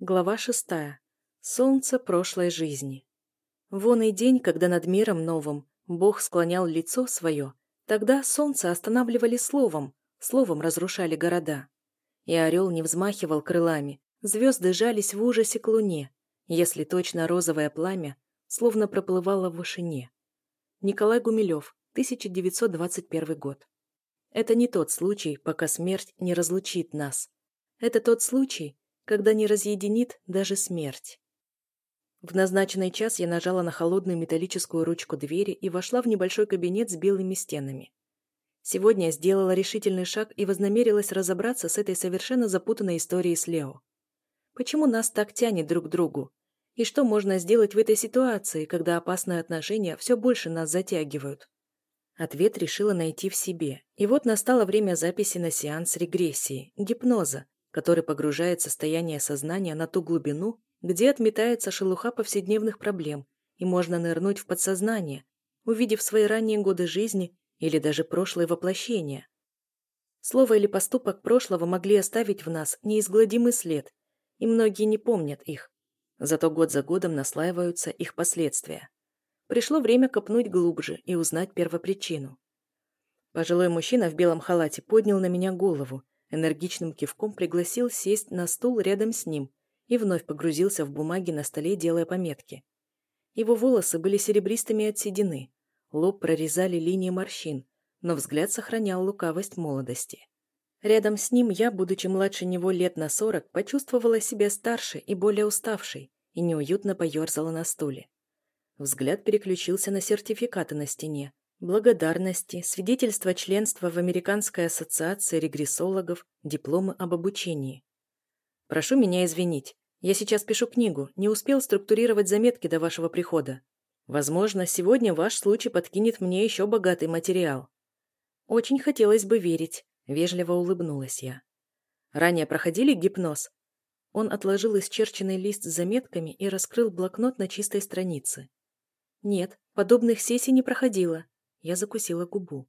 Глава шестая. Солнце прошлой жизни. Вон и день, когда над миром новым Бог склонял лицо свое, тогда солнце останавливали словом, словом разрушали города. И орел не взмахивал крылами, звезды жались в ужасе к луне, если точно розовое пламя словно проплывало в вышине. Николай Гумилев, 1921 год. Это не тот случай, пока смерть не разлучит нас. Это тот случай, когда не разъединит даже смерть. В назначенный час я нажала на холодную металлическую ручку двери и вошла в небольшой кабинет с белыми стенами. Сегодня я сделала решительный шаг и вознамерилась разобраться с этой совершенно запутанной историей с Лео. Почему нас так тянет друг к другу? И что можно сделать в этой ситуации, когда опасные отношения все больше нас затягивают? Ответ решила найти в себе. И вот настало время записи на сеанс регрессии, гипноза, который погружает состояние сознания на ту глубину, где отметается шелуха повседневных проблем, и можно нырнуть в подсознание, увидев свои ранние годы жизни или даже прошлое воплощение. Слово или поступок прошлого могли оставить в нас неизгладимый след, и многие не помнят их. Зато год за годом наслаиваются их последствия. Пришло время копнуть глубже и узнать первопричину. Пожилой мужчина в белом халате поднял на меня голову, энергичным кивком пригласил сесть на стул рядом с ним и вновь погрузился в бумаги на столе, делая пометки. Его волосы были серебристыми от седины, лоб прорезали линии морщин, но взгляд сохранял лукавость молодости. Рядом с ним я, будучи младше него лет на сорок, почувствовала себя старше и более уставшей и неуютно поерзала на стуле. Взгляд переключился на сертификаты на стене. Благодарности, свидетельства членства в Американской ассоциации регрессологов, дипломы об обучении. Прошу меня извинить. Я сейчас пишу книгу, не успел структурировать заметки до вашего прихода. Возможно, сегодня ваш случай подкинет мне еще богатый материал. Очень хотелось бы верить, вежливо улыбнулась я. Ранее проходили гипноз? Он отложил исчерченный лист с заметками и раскрыл блокнот на чистой странице. «Нет, подобных сессий не проходило». Я закусила губу.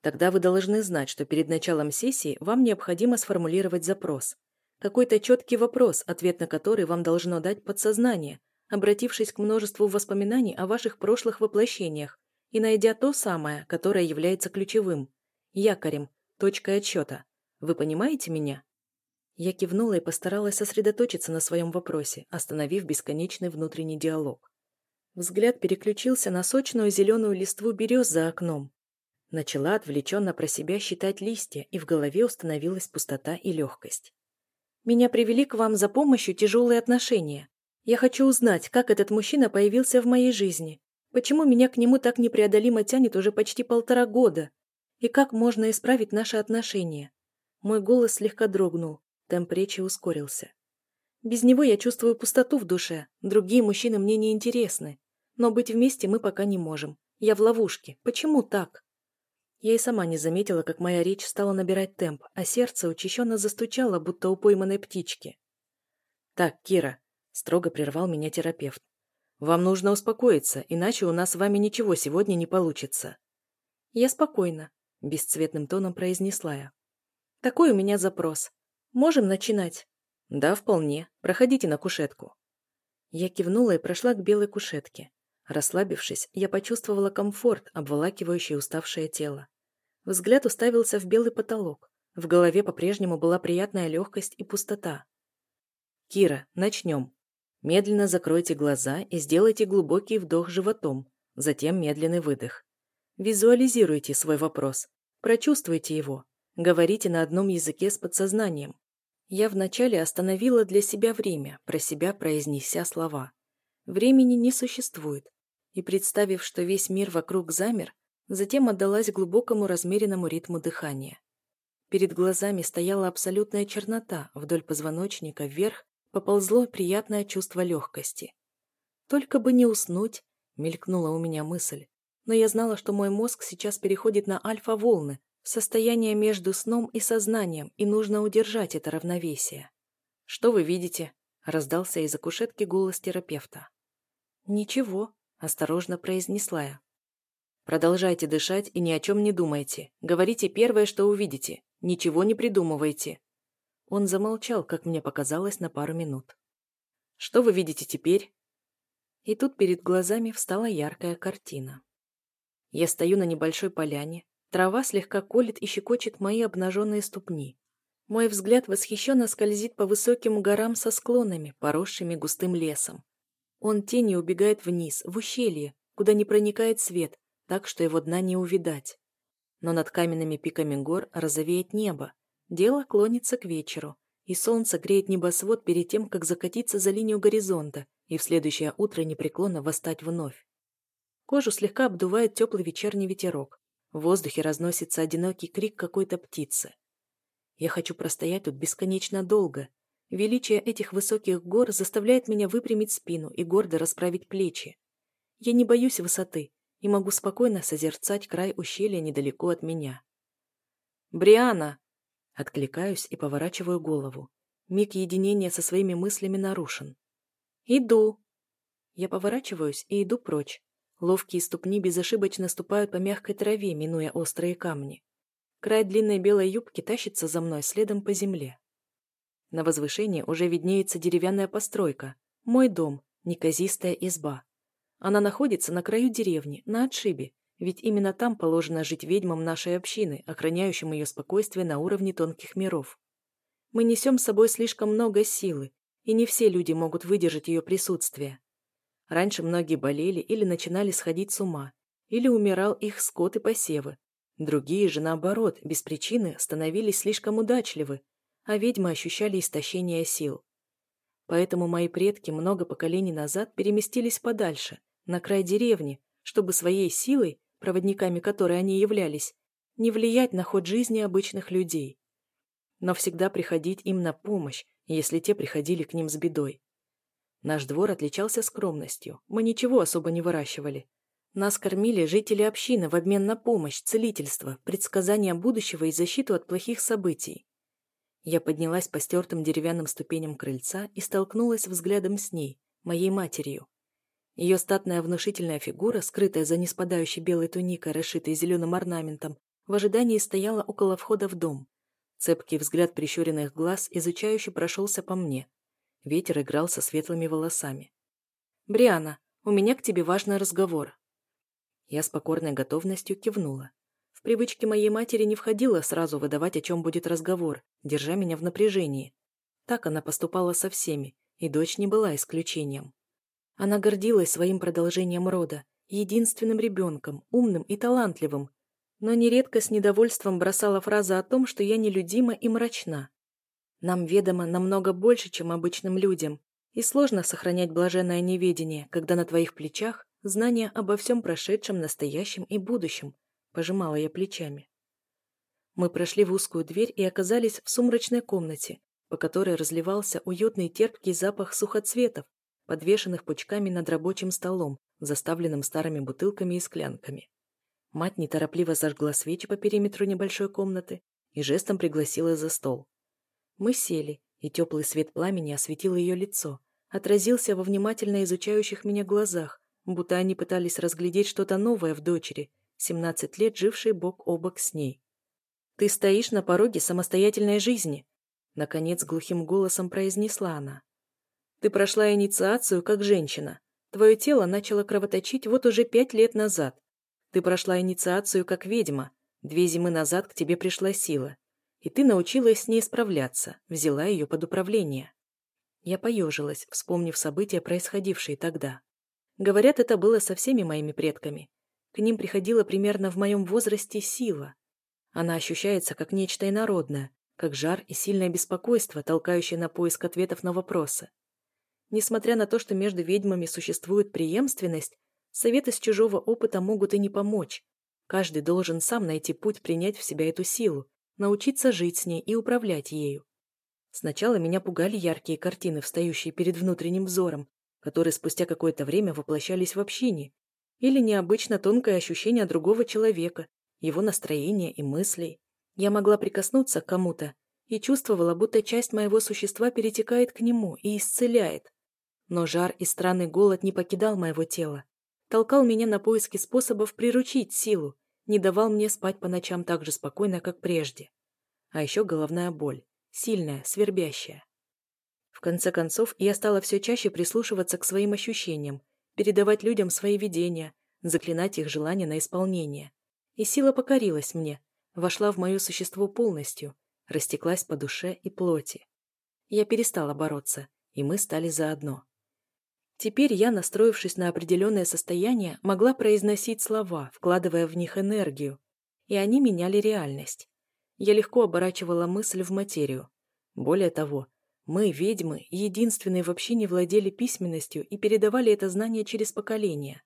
«Тогда вы должны знать, что перед началом сессии вам необходимо сформулировать запрос. Какой-то четкий вопрос, ответ на который вам должно дать подсознание, обратившись к множеству воспоминаний о ваших прошлых воплощениях и найдя то самое, которое является ключевым, якорем, точкой отсчета. Вы понимаете меня?» Я кивнула и постаралась сосредоточиться на своем вопросе, остановив бесконечный внутренний диалог. Взгляд переключился на сочную зеленую листву берез за окном. Начала отвлеченно про себя считать листья, и в голове установилась пустота и легкость. «Меня привели к вам за помощью тяжелые отношения. Я хочу узнать, как этот мужчина появился в моей жизни, почему меня к нему так непреодолимо тянет уже почти полтора года, и как можно исправить наши отношения». Мой голос слегка дрогнул, темп речи ускорился. Без него я чувствую пустоту в душе, другие мужчины мне не интересны. Но быть вместе мы пока не можем. Я в ловушке. Почему так? Я и сама не заметила, как моя речь стала набирать темп, а сердце учащенно застучало, будто у пойманной птички. «Так, Кира», — строго прервал меня терапевт, «вам нужно успокоиться, иначе у нас с вами ничего сегодня не получится». «Я спокойна», — бесцветным тоном произнесла я. «Такой у меня запрос. Можем начинать?» «Да, вполне. Проходите на кушетку». Я кивнула и прошла к белой кушетке. Расслабившись, я почувствовала комфорт, обволакивающий уставшее тело. Взгляд уставился в белый потолок. В голове по-прежнему была приятная легкость и пустота. «Кира, начнем. Медленно закройте глаза и сделайте глубокий вдох животом, затем медленный выдох. Визуализируйте свой вопрос, прочувствуйте его, говорите на одном языке с подсознанием. Я вначале остановила для себя время, про себя произнеся слова. Времени не существует, и, представив, что весь мир вокруг замер, затем отдалась глубокому размеренному ритму дыхания. Перед глазами стояла абсолютная чернота, вдоль позвоночника вверх поползло приятное чувство легкости. «Только бы не уснуть», — мелькнула у меня мысль, но я знала, что мой мозг сейчас переходит на альфа-волны, состояние между сном и сознанием, и нужно удержать это равновесие. «Что вы видите?» — раздался из-за кушетки голос терапевта. «Ничего», осторожно произнесла я. Продолжайте дышать и ни о чем не думайте. Говорите первое, что увидите. Ничего не придумывайте. Он замолчал, как мне показалось, на пару минут. «Что вы видите теперь?» И тут перед глазами встала яркая картина. Я стою на небольшой поляне, трава слегка колет и щекочет мои обнаженные ступни. Мой взгляд восхищенно скользит по высоким горам со склонами, поросшими густым лесом. Он тенью убегает вниз, в ущелье, куда не проникает свет, так что его дна не увидать. Но над каменными пиками гор розовеет небо. Дело клонится к вечеру, и солнце греет небосвод перед тем, как закатиться за линию горизонта и в следующее утро непреклонно восстать вновь. Кожу слегка обдувает теплый вечерний ветерок. В воздухе разносится одинокий крик какой-то птицы. Я хочу простоять тут бесконечно долго. Величие этих высоких гор заставляет меня выпрямить спину и гордо расправить плечи. Я не боюсь высоты и могу спокойно созерцать край ущелья недалеко от меня. «Бриана!» Откликаюсь и поворачиваю голову. Миг единения со своими мыслями нарушен. «Иду!» Я поворачиваюсь и иду прочь, Ловкие ступни безошибочно ступают по мягкой траве, минуя острые камни. Край длинной белой юбки тащится за мной следом по земле. На возвышении уже виднеется деревянная постройка. Мой дом, неказистая изба. Она находится на краю деревни, на отшибе, ведь именно там положено жить ведьмам нашей общины, охраняющим ее спокойствие на уровне тонких миров. Мы несем с собой слишком много силы, и не все люди могут выдержать ее присутствие. Раньше многие болели или начинали сходить с ума, или умирал их скот и посевы. Другие же, наоборот, без причины становились слишком удачливы, а ведьмы ощущали истощение сил. Поэтому мои предки много поколений назад переместились подальше, на край деревни, чтобы своей силой, проводниками которой они являлись, не влиять на ход жизни обычных людей. Но всегда приходить им на помощь, если те приходили к ним с бедой. Наш двор отличался скромностью, мы ничего особо не выращивали. Нас кормили жители общины в обмен на помощь, целительство, предсказания будущего и защиту от плохих событий. Я поднялась по стертым деревянным ступеням крыльца и столкнулась взглядом с ней, моей матерью. Ее статная внушительная фигура, скрытая за неспадающей белой туникой, расшитой зеленым орнаментом, в ожидании стояла около входа в дом. Цепкий взгляд прищуренных глаз изучающе прошелся по мне, Ветер играл со светлыми волосами. «Бриана, у меня к тебе важный разговор». Я с покорной готовностью кивнула. Привычке моей матери не входило сразу выдавать, о чем будет разговор, держа меня в напряжении. Так она поступала со всеми, и дочь не была исключением. Она гордилась своим продолжением рода, единственным ребенком, умным и талантливым, но нередко с недовольством бросала фраза о том, что я нелюдима и мрачна. Нам ведомо намного больше, чем обычным людям, и сложно сохранять блаженное неведение, когда на твоих плечах знания обо всем прошедшем, настоящем и будущем, пожимала я плечами. Мы прошли в узкую дверь и оказались в сумрачной комнате, по которой разливался уютный терпкий запах сухоцветов, подвешенных пучками над рабочим столом, заставленным старыми бутылками и склянками. Мать неторопливо зажгла свечи по периметру небольшой комнаты и жестом пригласила за стол. Мы сели, и теплый свет пламени осветил ее лицо, отразился во внимательно изучающих меня глазах, будто они пытались разглядеть что-то новое в дочери, 17 лет жившей бок о бок с ней. «Ты стоишь на пороге самостоятельной жизни», — наконец глухим голосом произнесла она. «Ты прошла инициацию как женщина. Твое тело начало кровоточить вот уже пять лет назад. Ты прошла инициацию как ведьма. Две зимы назад к тебе пришла сила и ты научилась с ней справляться, взяла ее под управление. Я поежилась, вспомнив события, происходившие тогда. Говорят, это было со всеми моими предками. К ним приходила примерно в моем возрасте сила. Она ощущается как нечто инородное, как жар и сильное беспокойство, толкающее на поиск ответов на вопросы. Несмотря на то, что между ведьмами существует преемственность, советы с чужого опыта могут и не помочь. Каждый должен сам найти путь принять в себя эту силу, научиться жить с ней и управлять ею. Сначала меня пугали яркие картины, встающие перед внутренним взором, которые спустя какое-то время воплощались в общине, или необычно тонкое ощущение другого человека, его настроения и мыслей. Я могла прикоснуться к кому-то и чувствовала, будто часть моего существа перетекает к нему и исцеляет. Но жар и странный голод не покидал моего тела, толкал меня на поиски способов приручить силу, не давал мне спать по ночам так же спокойно, как прежде. А еще головная боль. сильная, свербящая. В конце концов, я стала все чаще прислушиваться к своим ощущениям, передавать людям свои видения, заклинать их желания на исполнение. И сила покорилась мне, вошла в мое существо полностью, растеклась по душе и плоти. Я перестала бороться, и мы стали заодно. Теперь я, настроившись на определенное состояние, могла произносить слова, вкладывая в них энергию, и они меняли реальность. Я легко оборачивала мысль в материю. Более того, мы, ведьмы, единственные вообще не владели письменностью и передавали это знание через поколения.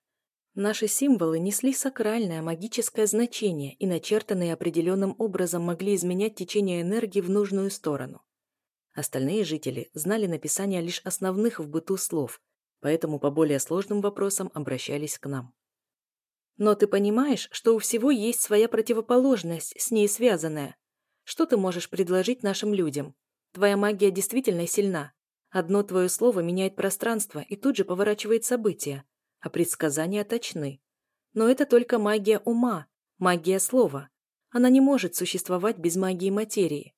Наши символы несли сакральное магическое значение и начертанные определенным образом могли изменять течение энергии в нужную сторону. Остальные жители знали написание лишь основных в быту слов, поэтому по более сложным вопросам обращались к нам. Но ты понимаешь, что у всего есть своя противоположность, с ней связанная. Что ты можешь предложить нашим людям? Твоя магия действительно сильна. Одно твое слово меняет пространство и тут же поворачивает события, а предсказания точны. Но это только магия ума, магия слова. Она не может существовать без магии материи.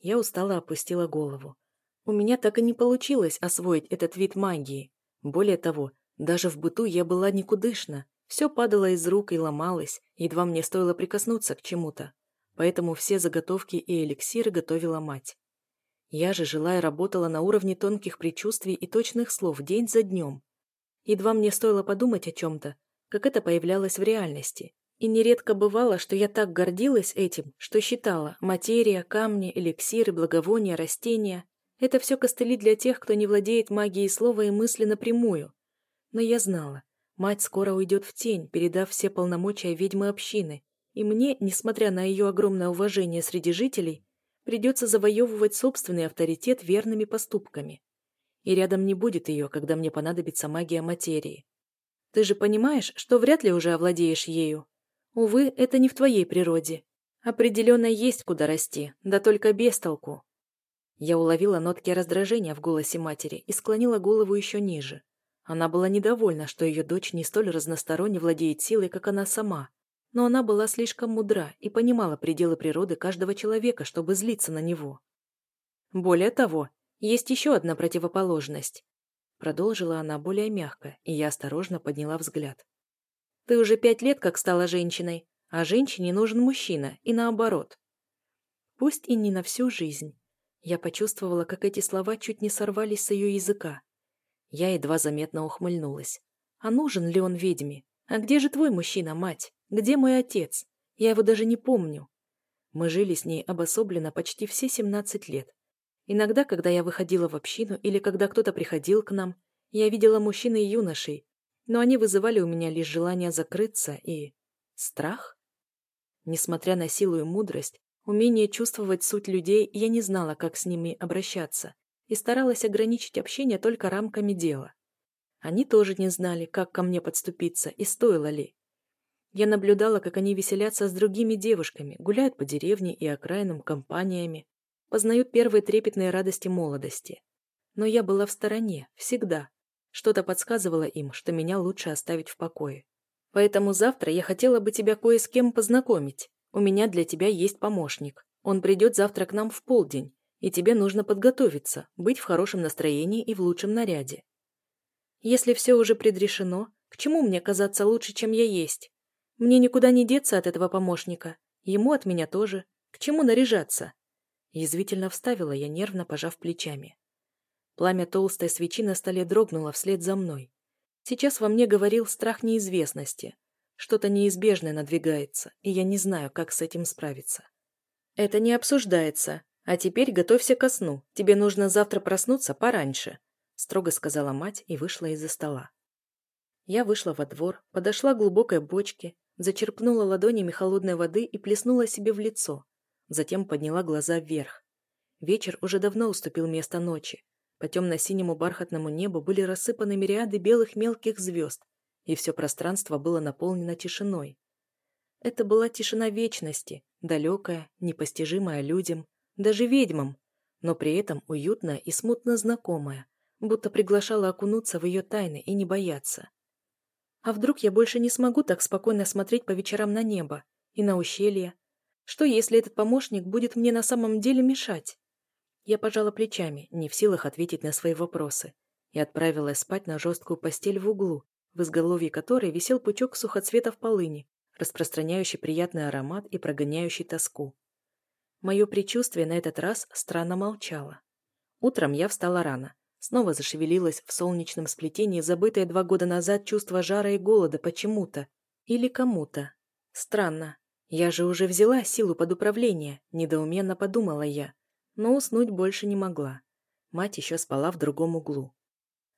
Я устало опустила голову. У меня так и не получилось освоить этот вид магии. Более того, даже в быту я была никудышна. Все падало из рук и ломалось, едва мне стоило прикоснуться к чему-то. Поэтому все заготовки и эликсиры готовила мать. Я же жила и работала на уровне тонких предчувствий и точных слов день за днем. Едва мне стоило подумать о чем-то, как это появлялось в реальности. И нередко бывало, что я так гордилась этим, что считала материя, камни, эликсиры, благовония, растения – это все костыли для тех, кто не владеет магией слова и мысли напрямую. Но я знала, мать скоро уйдет в тень, передав все полномочия ведьмы общины, и мне, несмотря на ее огромное уважение среди жителей, придется завоевывать собственный авторитет верными поступками. И рядом не будет ее, когда мне понадобится магия материи. Ты же понимаешь, что вряд ли уже овладеешь ею, Увы, это не в твоей природе. Определенно есть куда расти, да только без толку. Я уловила нотки раздражения в голосе матери и склонила голову еще ниже. Она была недовольна, что ее дочь не столь разносторонне владеет силой, как она сама. Но она была слишком мудра и понимала пределы природы каждого человека, чтобы злиться на него. Более того, есть еще одна противоположность. Продолжила она более мягко, и я осторожно подняла взгляд. Ты уже пять лет как стала женщиной, а женщине нужен мужчина, и наоборот. Пусть и не на всю жизнь. Я почувствовала, как эти слова чуть не сорвались с ее языка. Я едва заметно ухмыльнулась. А нужен ли он ведьме? А где же твой мужчина, мать? Где мой отец? Я его даже не помню. Мы жили с ней обособленно почти все 17 лет. Иногда, когда я выходила в общину или когда кто-то приходил к нам, я видела мужчин и юношей, но они вызывали у меня лишь желание закрыться и... страх? Несмотря на силу и мудрость, умение чувствовать суть людей, я не знала, как с ними обращаться, и старалась ограничить общение только рамками дела. Они тоже не знали, как ко мне подступиться и стоило ли. Я наблюдала, как они веселятся с другими девушками, гуляют по деревне и окраинам компаниями, познают первые трепетные радости молодости. Но я была в стороне, всегда, что-то подсказывало им, что меня лучше оставить в покое. Поэтому завтра я хотела бы тебя кое с кем познакомить. У меня для тебя есть помощник. Он придет завтра к нам в полдень, и тебе нужно подготовиться, быть в хорошем настроении и в лучшем наряде. Если все уже предрешено, к чему мне казаться лучше, чем я есть? Мне никуда не деться от этого помощника. Ему от меня тоже. К чему наряжаться? Язвительно вставила я, нервно пожав плечами. Пламя толстой свечи на столе дрогнуло вслед за мной. Сейчас во мне говорил страх неизвестности. Что-то неизбежное надвигается, и я не знаю, как с этим справиться. Это не обсуждается. А теперь готовься ко сну. Тебе нужно завтра проснуться пораньше, строго сказала мать и вышла из-за стола. Я вышла во двор, подошла к глубокой бочке, зачерпнула ладонями холодной воды и плеснула себе в лицо. Затем подняла глаза вверх. Вечер уже давно уступил место ночи, по темно-синему бархатному небу были рассыпаны мириады белых мелких звезд, и все пространство было наполнено тишиной. Это была тишина вечности, далекая, непостижимая людям, даже ведьмам, но при этом уютная и смутно знакомая, будто приглашала окунуться в ее тайны и не бояться. А вдруг я больше не смогу так спокойно смотреть по вечерам на небо и на ущелье? Что, если этот помощник будет мне на самом деле мешать? Я пожала плечами, не в силах ответить на свои вопросы, и отправилась спать на жесткую постель в углу, в изголовье которой висел пучок сухоцветов полыни, распространяющий приятный аромат и прогоняющий тоску. Мое предчувствие на этот раз странно молчало. Утром я встала рано. Снова зашевелилась в солнечном сплетении забытое два года назад чувство жара и голода почему-то. Или кому-то. Странно. Я же уже взяла силу под управление, недоуменно подумала я. Но уснуть больше не могла. Мать еще спала в другом углу.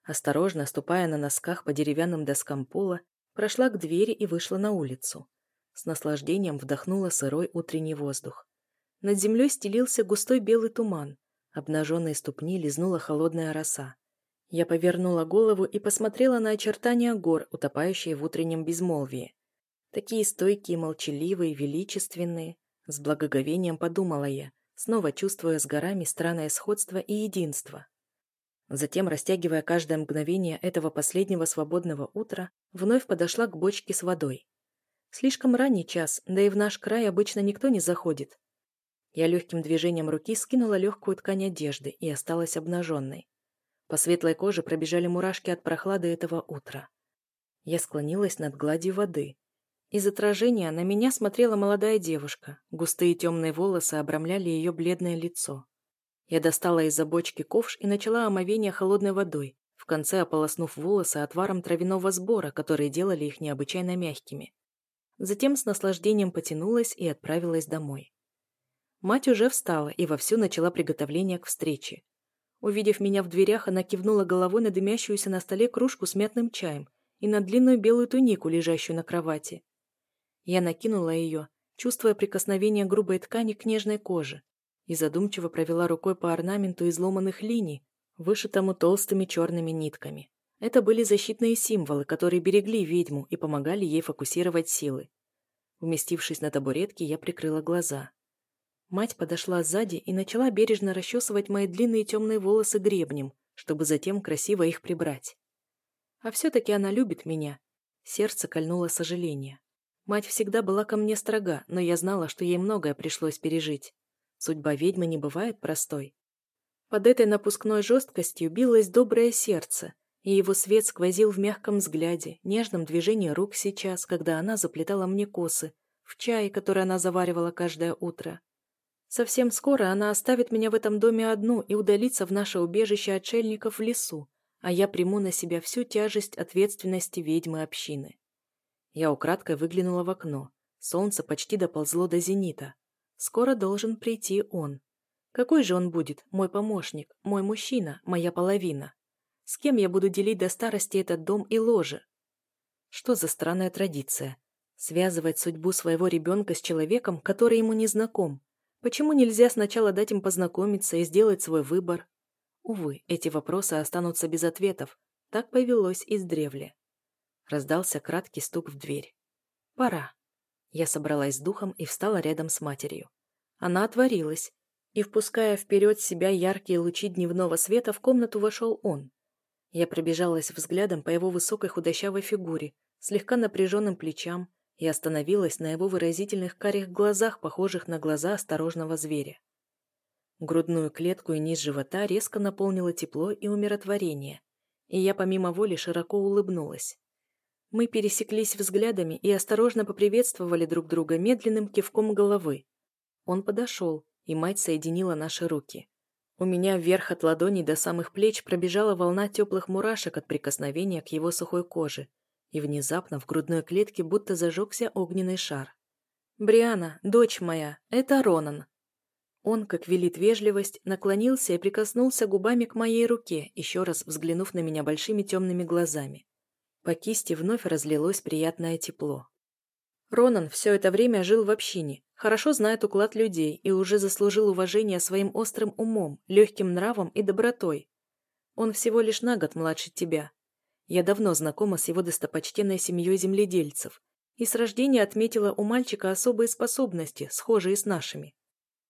Осторожно, ступая на носках по деревянным доскам пола, прошла к двери и вышла на улицу. С наслаждением вдохнула сырой утренний воздух. Над землей стелился густой белый туман. Обнаженные ступни лизнула холодная роса. Я повернула голову и посмотрела на очертания гор, утопающие в утреннем безмолвии. Такие стойкие, молчаливые, величественные. С благоговением подумала я, снова чувствуя с горами странное сходство и единство. Затем, растягивая каждое мгновение этого последнего свободного утра, вновь подошла к бочке с водой. Слишком ранний час, да и в наш край обычно никто не заходит. Я легким движением руки скинула легкую ткань одежды и осталась обнаженной. По светлой коже пробежали мурашки от прохлады этого утра. Я склонилась над гладью воды. Из отражения на меня смотрела молодая девушка. Густые темные волосы обрамляли ее бледное лицо. Я достала из-за бочки ковш и начала омовение холодной водой, в конце ополоснув волосы отваром травяного сбора, которые делали их необычайно мягкими. Затем с наслаждением потянулась и отправилась домой. Мать уже встала и вовсю начала приготовление к встрече. Увидев меня в дверях, она кивнула головой на дымящуюся на столе кружку с мятным чаем и на длинную белую тунику, лежащую на кровати. Я накинула ее, чувствуя прикосновение грубой ткани к нежной коже, и задумчиво провела рукой по орнаменту изломанных линий, вышитому толстыми черными нитками. Это были защитные символы, которые берегли ведьму и помогали ей фокусировать силы. Уместившись на табуретке, я прикрыла глаза. Мать подошла сзади и начала бережно расчесывать мои длинные темные волосы гребнем, чтобы затем красиво их прибрать. А все-таки она любит меня. Сердце кольнуло сожаление. Мать всегда была ко мне строга, но я знала, что ей многое пришлось пережить. Судьба ведьмы не бывает простой. Под этой напускной жесткостью билось доброе сердце, и его свет сквозил в мягком взгляде, нежном движении рук сейчас, когда она заплетала мне косы, в чае, который она заваривала каждое утро. Совсем скоро она оставит меня в этом доме одну и удалится в наше убежище отшельников в лесу, а я приму на себя всю тяжесть ответственности ведьмы общины. Я украдкой выглянула в окно. Солнце почти доползло до зенита. Скоро должен прийти он. Какой же он будет, мой помощник, мой мужчина, моя половина? С кем я буду делить до старости этот дом и ложе? Что за странная традиция? Связывать судьбу своего ребенка с человеком, который ему не знаком, Почему нельзя сначала дать им познакомиться и сделать свой выбор? Увы, эти вопросы останутся без ответов. Так повелось издревле. Раздался краткий стук в дверь. «Пора». Я собралась с духом и встала рядом с матерью. Она отворилась, и, впуская вперед себя яркие лучи дневного света, в комнату вошел он. Я пробежалась взглядом по его высокой худощавой фигуре, слегка напряженным плечам, и остановилась на его выразительных карих глазах, похожих на глаза осторожного зверя. Грудную клетку и низ живота резко наполнило тепло и умиротворение, и я помимо воли широко улыбнулась. Мы пересеклись взглядами и осторожно поприветствовали друг друга медленным кивком головы. Он подошел, и мать соединила наши руки. У меня вверх от ладоней до самых плеч пробежала волна теплых мурашек от прикосновения к его сухой коже, и внезапно в грудной клетке будто зажегся огненный шар. «Бриана, дочь моя, это Ронан». Он, как велит вежливость, наклонился и прикоснулся губами к моей руке, еще раз взглянув на меня большими темными глазами. По кисти вновь разлилось приятное тепло. Ронан все это время жил в общине, хорошо знает уклад людей и уже заслужил уважение своим острым умом, легким нравом и добротой. Он всего лишь на год младше тебя, я давно знакома с его достопочтенной семьей земледельцев и с рождения отметила у мальчика особые способности, схожие с нашими.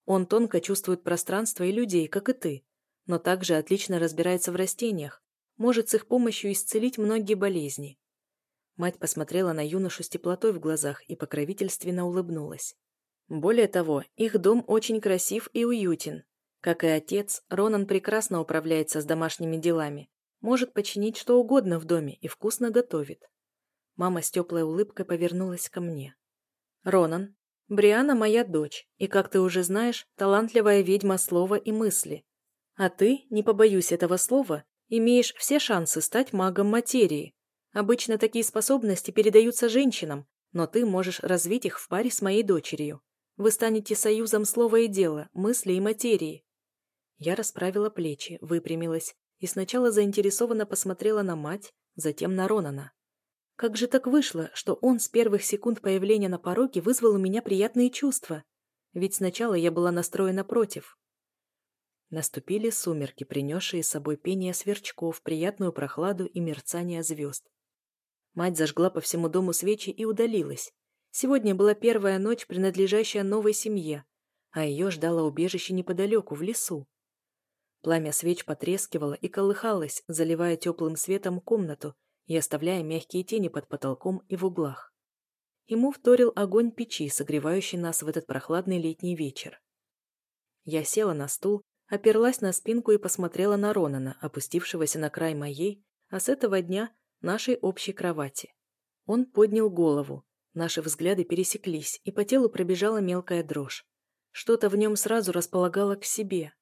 Он тонко чувствует пространство и людей, как и ты, но также отлично разбирается в растениях, может с их помощью исцелить многие болезни. Мать посмотрела на юношу с теплотой в глазах и покровительственно улыбнулась. Более того, их дом очень красив и уютен. Как и отец, Ронан прекрасно управляется с домашними делами, может починить что угодно в доме и вкусно готовит. Мама с теплой улыбкой повернулась ко мне. «Ронан, Бриана моя дочь, и, как ты уже знаешь, талантливая ведьма слова и мысли. А ты, не побоюсь этого слова, имеешь все шансы стать магом материи. Обычно такие способности передаются женщинам, но ты можешь развить их в паре с моей дочерью. Вы станете союзом слова и дела, мысли и материи. Я расправила плечи, выпрямилась и сначала заинтересованно посмотрела на мать, затем на Ронана. Как же так вышло, что он с первых секунд появления на пороге вызвал у меня приятные чувства? Ведь сначала я была настроена против. Наступили сумерки, принесшие с собой пение сверчков, приятную прохладу и мерцание звезд. Мать зажгла по всему дому свечи и удалилась. Сегодня была первая ночь, принадлежащая новой семье, а ее ждало убежище неподалеку, в лесу. Пламя свеч потрескивало и колыхалось, заливая теплым светом комнату и оставляя мягкие тени под потолком и в углах. Ему вторил огонь печи, согревающий нас в этот прохладный летний вечер. Я села на стул, оперлась на спинку и посмотрела на Ронана, опустившегося на край моей, а с этого дня нашей общей кровати. Он поднял голову, наши взгляды пересеклись, и по телу пробежала мелкая дрожь. Что-то в нем сразу располагало к себе.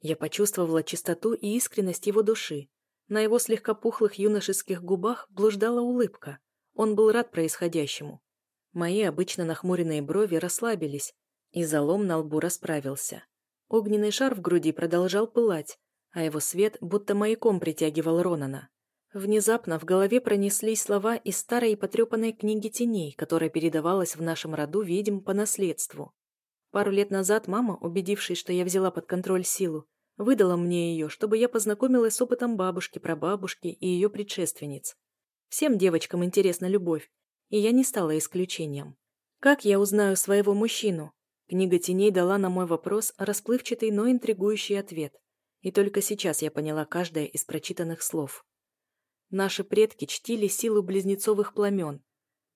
Я почувствовала чистоту и искренность его души, на его слегка пухлых юношеских губах блуждала улыбка. Он был рад происходящему. Мои обычно нахмуренные брови расслабились, и залом на лбу расправился. Огненный шар в груди продолжал пылать, а его свет будто маяком притягивал Ронана. Внезапно в голове пронеслись слова из старой и потрепанной книги теней, которая передавалась в нашем роду ведьм по наследству. Пару лет назад мама, убедившись, что я взяла под контроль силу, Выдала мне ее, чтобы я познакомилась с опытом бабушки, прабабушки и ее предшественниц. Всем девочкам интересна любовь, и я не стала исключением. Как я узнаю своего мужчину? Книга теней дала на мой вопрос расплывчатый, но интригующий ответ. И только сейчас я поняла каждое из прочитанных слов. Наши предки чтили силу близнецовых пламен.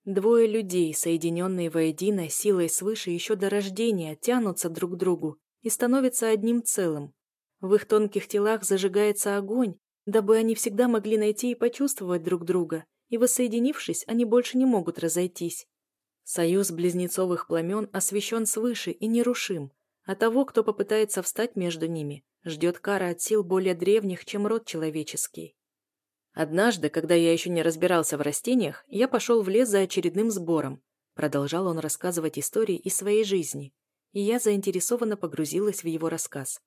Двое людей, соединенные воедино силой свыше еще до рождения, тянутся друг к другу и становятся одним целым. В их тонких телах зажигается огонь, дабы они всегда могли найти и почувствовать друг друга, и, воссоединившись, они больше не могут разойтись. Союз близнецовых пламен освящен свыше и нерушим, а того, кто попытается встать между ними, ждет кара от сил более древних, чем род человеческий. Однажды, когда я еще не разбирался в растениях, я пошел в лес за очередным сбором. Продолжал он рассказывать истории из своей жизни, и я заинтересованно погрузилась в его рассказ.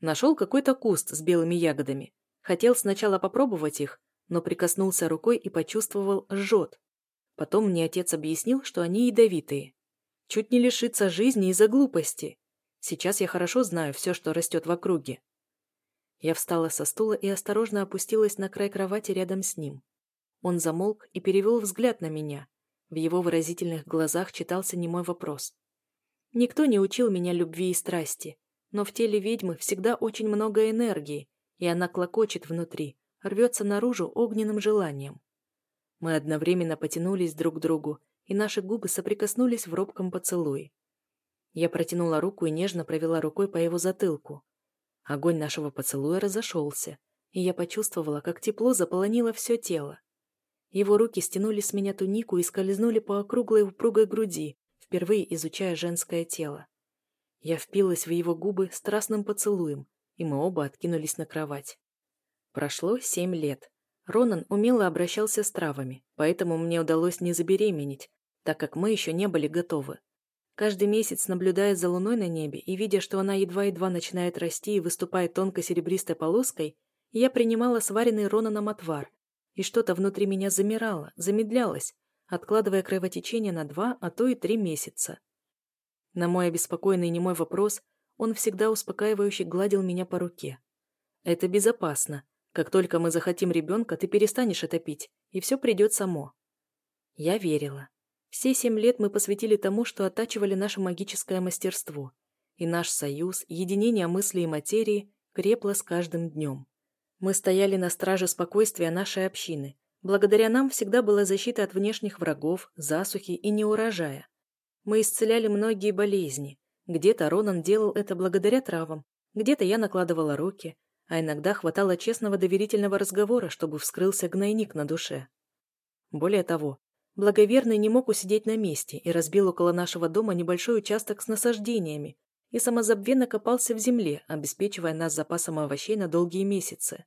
Нашел какой-то куст с белыми ягодами. Хотел сначала попробовать их, но прикоснулся рукой и почувствовал жжет. Потом мне отец объяснил, что они ядовитые. Чуть не лишиться жизни из-за глупости. Сейчас я хорошо знаю все, что растет в округе. Я встала со стула и осторожно опустилась на край кровати рядом с ним. Он замолк и перевел взгляд на меня. В его выразительных глазах читался немой вопрос. Никто не учил меня любви и страсти, но в теле ведьмы всегда очень много энергии, и она клокочет внутри, рвется наружу огненным желанием. Мы одновременно потянулись друг к другу, и наши губы соприкоснулись в робком поцелуе. Я протянула руку и нежно провела рукой по его затылку. Огонь нашего поцелуя разошелся, и я почувствовала, как тепло заполонило все тело. Его руки стянули с меня тунику и скользнули по округлой упругой груди, впервые изучая женское тело. Я впилась в его губы страстным поцелуем, и мы оба откинулись на кровать. Прошло семь лет. Ронан умело обращался с травами, поэтому мне удалось не забеременеть, так как мы еще не были готовы. Каждый месяц, наблюдая за луной на небе и видя, что она едва-едва начинает расти и выступает тонко серебристой полоской, я принимала сваренный Ронаном отвар, и что-то внутри меня замирало, замедлялось, откладывая кровотечение на два, а то и три месяца. На мой обеспокоенный немой вопрос он всегда успокаивающе гладил меня по руке. «Это безопасно. Как только мы захотим ребенка, ты перестанешь это пить, и все придет само». Я верила. Все семь лет мы посвятили тому, что оттачивали наше магическое мастерство, и наш союз, единение мысли и материи, крепло с каждым днем. Мы стояли на страже спокойствия нашей общины. Благодаря нам всегда была защита от внешних врагов, засухи и неурожая. Мы исцеляли многие болезни. Где-то Ронан делал это благодаря травам, Где-то я накладывала руки, а иногда хватало честного доверительного разговора, чтобы вскрылся гнойник на душе. Более того, благоверный не мог усидеть на месте и разбил около нашего дома небольшой участок с насаждениями и самозабвенно копался в земле, обеспечивая нас запасом овощей на долгие месяцы.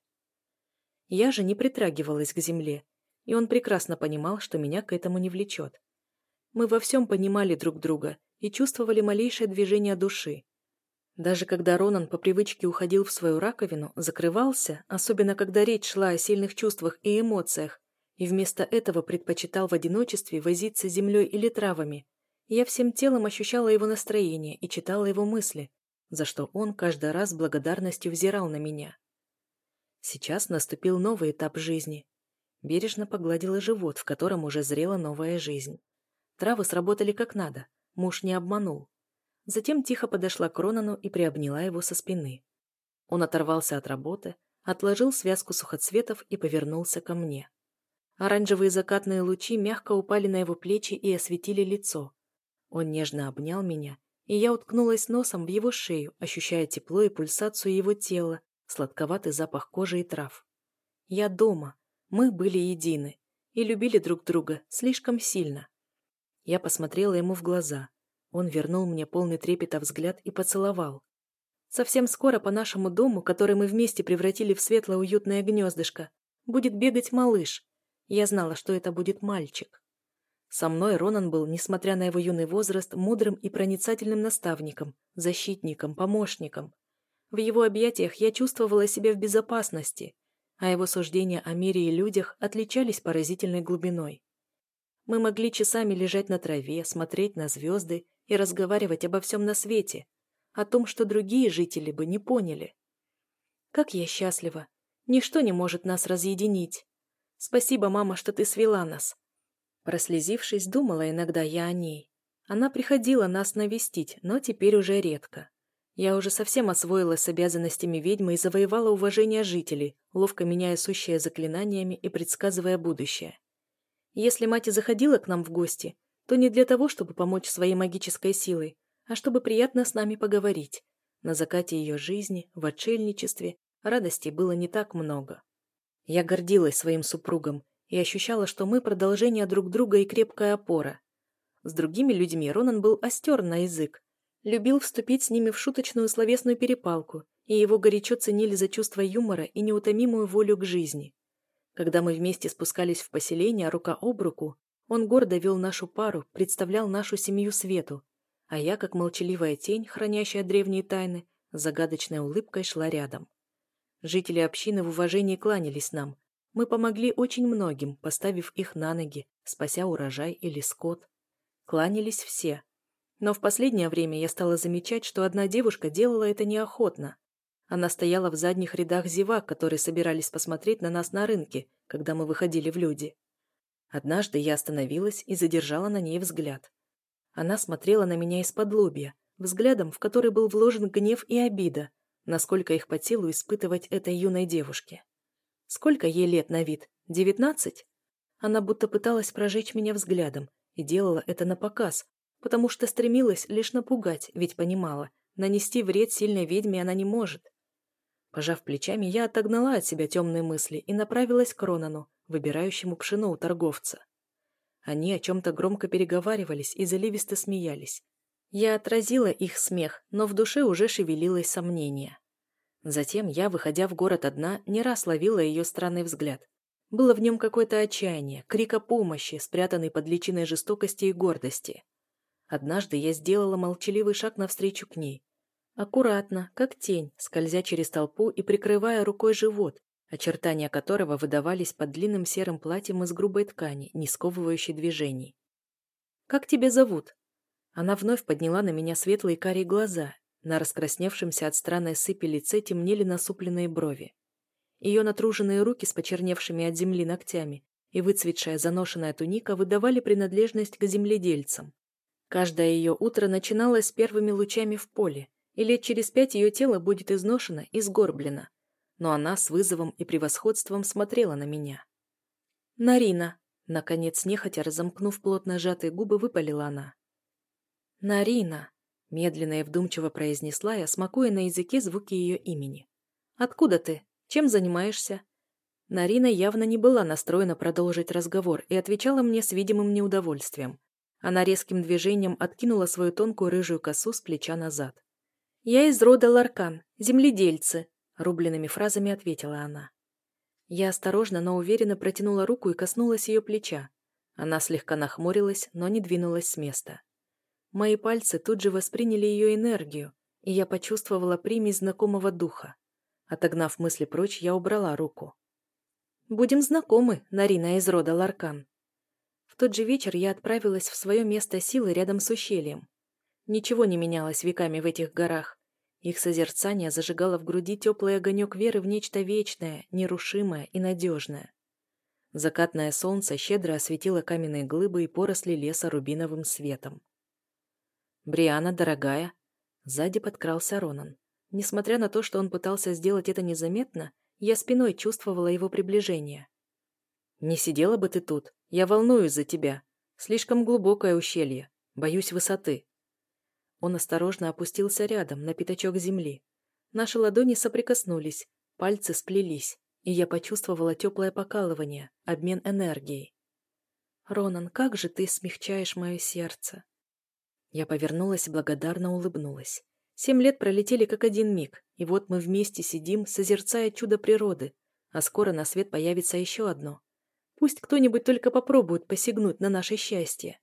Я же не притрагивалась к земле, и он прекрасно понимал, что меня к этому не влечет. Мы во всем понимали друг друга и чувствовали малейшее движение души, даже когда Ронан по привычке уходил в свою раковину, закрывался, особенно когда речь шла о сильных чувствах и эмоциях, и вместо этого предпочитал в одиночестве возиться землей или травами, я всем телом ощущала его настроение и читала его мысли, за что он каждый раз благодарностью взирал на меня. Сейчас наступил новый этап жизни. Бережно погладила живот, в котором уже зрела новая жизнь. Травы сработали как надо, муж не обманул. Затем тихо подошла к Ронану и приобняла его со спины. Он оторвался от работы, отложил связку сухоцветов и повернулся ко мне. Оранжевые закатные лучи мягко упали на его плечи и осветили лицо. Он нежно обнял меня, и я уткнулась носом в его шею, ощущая тепло и пульсацию его тела, сладковатый запах кожи и трав. Я дома, мы были едины и любили друг друга слишком сильно. Я посмотрела ему в глаза – он вернул мне полный трепета взгляд и поцеловал. Совсем скоро по нашему дому, который мы вместе превратили в светло-уютное гнездышко, будет бегать малыш. Я знала, что это будет мальчик. Со мной Ронан был, несмотря на его юный возраст, мудрым и проницательным наставником, защитником, помощником. В его объятиях я чувствовала себя в безопасности, а его суждения о мире и людях отличались поразительной глубиной. Мы могли часами лежать на траве, смотреть на звезды и разговаривать обо всем на свете, о том, что другие жители бы не поняли. Как я счастлива! Ничто не может нас разъединить. Спасибо, мама, что ты свела нас. Прослезившись, думала иногда я о ней. Она приходила нас навестить, но теперь уже редко. Я уже совсем освоилась с обязанностями ведьмы и завоевала уважение жителей, ловко меняя сущее заклинаниями и предсказывая будущее. Если мать и заходила к нам в гости, то не для того, чтобы помочь своей магической силой, а чтобы приятно с нами поговорить. На закате ее жизни, в отшельничестве, радости было не так много. Я гордилась своим супругом и ощущала, что мы продолжение друг друга и крепкая опора. С другими людьми Ронан был остер на язык, любил вступить с ними в шуточную словесную перепалку, и его горячо ценили за чувство юмора и неутомимую волю к жизни. Когда мы вместе спускались в поселение рука об руку, он гордо вел нашу пару, представлял нашу семью свету, а я, как молчаливая тень, хранящая древние тайны, загадочной улыбкой шла рядом. Жители общины в уважении кланялись нам. Мы помогли очень многим, поставив их на ноги, спася урожай или скот. Кланялись все. Но в последнее время я стала замечать, что одна девушка делала это неохотно. Она стояла в задних рядах зевак, которые собирались посмотреть на нас на рынке, когда мы выходили в люди. Однажды я остановилась и задержала на ней взгляд. Она смотрела на меня из-под лобья, взглядом, в который был вложен гнев и обида, насколько их по силу испытывать этой юной девушке. Сколько ей лет на вид? Девятнадцать? Она будто пыталась прожечь меня взглядом и делала это на показ, потому что стремилась лишь напугать, ведь понимала, нанести вред сильной ведьме она не может. Пожав плечами, я отогнала от себя темные мысли и направилась к Ронану, выбирающему пшено у торговца. Они о чем-то громко переговаривались и заливисто смеялись. Я отразила их смех, но в душе уже шевелилось сомнение. Затем я, выходя в город одна, не раз ловила ее странный взгляд. Было в нем какое-то отчаяние, крик о помощи, спрятанный под личиной жестокости и гордости. Однажды я сделала молчаливый шаг навстречу к ней. Аккуратно, как тень, скользя через толпу и прикрывая рукой живот, очертания которого выдавались под длинным серым платьем из грубой ткани, не сковывающей движений. «Как тебя зовут?» Она вновь подняла на меня светлые карие глаза. На раскрасневшемся от странной сыпи лице темнели насупленные брови. Ее натруженные руки с почерневшими от земли ногтями и выцветшая заношенная туника выдавали принадлежность к земледельцам. Каждое ее утро начиналось с первыми лучами в поле, и лет через пять ее тело будет изношено и сгорблено, но она с вызовом и превосходством смотрела на меня. «Нарина!» — наконец, нехотя разомкнув плотно сжатые губы, выпалила она. «Нарина!» — Медленно и вдумчиво произнесла я, смакуя на языке звуки ее имени. «Откуда ты? Чем занимаешься?» Нарина явно не была настроена продолжить разговор и отвечала мне с видимым неудовольствием. Она резким движением откинула свою тонкую рыжую косу с плеча назад. «Я из рода Ларкан, земледельцы», — рубленными фразами ответила она. Я осторожно, но уверенно протянула руку и коснулась ее плеча. Она слегка нахмурилась, но не двинулась с места. Мои пальцы тут же восприняли ее энергию, и я почувствовала примесь знакомого духа. Отогнав мысли прочь, я убрала руку. «Будем знакомы, Нарина из рода Ларкан». В тот же вечер я отправилась в свое место силы рядом с ущельем. Ничего не менялось веками в этих горах. Их созерцание зажигало в груди теплый огонек веры в нечто вечное, нерушимое и надежное. Закатное солнце щедро осветило каменные глыбы и поросли леса рубиновым светом. «Бриана, дорогая!» Сзади подкрался Ронан. Несмотря на то, что он пытался сделать это незаметно, я спиной чувствовала его приближение. «Не сидела бы ты тут. Я волнуюсь за тебя. Слишком глубокое ущелье. Боюсь высоты». Он осторожно опустился рядом, на пятачок земли. Наши ладони соприкоснулись, пальцы сплелись, и я почувствовала теплое покалывание, обмен энергией. «Ронан, как же ты смягчаешь мое сердце!» Я повернулась и благодарно улыбнулась. Семь лет пролетели как один миг, и вот мы вместе сидим, созерцая чудо природы, а скоро на свет появится еще одно. Пусть кто-нибудь только попробует посягнуть на наше счастье.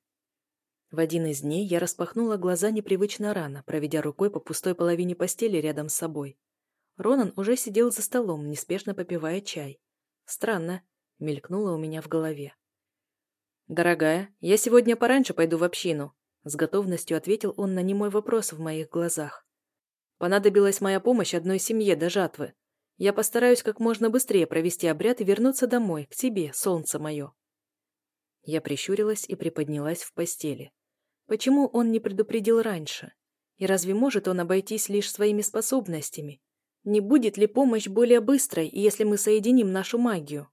В один из дней я распахнула глаза непривычно рано, проведя рукой по пустой половине постели рядом с собой. Ронан уже сидел за столом, неспешно попивая чай. Странно, мелькнуло у меня в голове. «Дорогая, я сегодня пораньше пойду в общину», с готовностью ответил он на немой вопрос в моих глазах. Понадобилась моя помощь одной семье до жатвы. Я постараюсь как можно быстрее провести обряд и вернуться домой, к тебе, солнце мое. Я прищурилась и приподнялась в постели. Почему он не предупредил раньше? И разве может он обойтись лишь своими способностями? Не будет ли помощь более быстрой, если мы соединим нашу магию?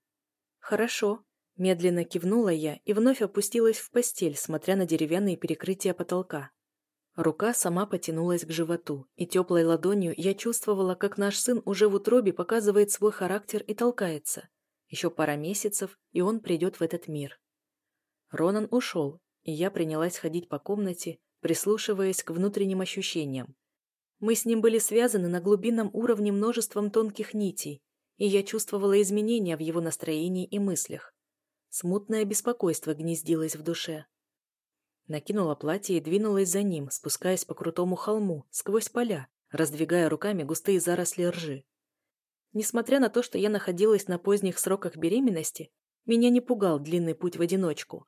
Хорошо. Медленно кивнула я и вновь опустилась в постель, смотря на деревянные перекрытия потолка. Рука сама потянулась к животу, и теплой ладонью я чувствовала, как наш сын уже в утробе показывает свой характер и толкается. Еще пара месяцев, и он придет в этот мир. Ронан ушел, и я принялась ходить по комнате, прислушиваясь к внутренним ощущениям. Мы с ним были связаны на глубинном уровне множеством тонких нитей, и я чувствовала изменения в его настроении и мыслях. Смутное беспокойство гнездилось в душе. Накинула платье и двинулась за ним, спускаясь по крутому холму, сквозь поля, раздвигая руками густые заросли ржи. Несмотря на то, что я находилась на поздних сроках беременности, меня не пугал длинный путь в одиночку.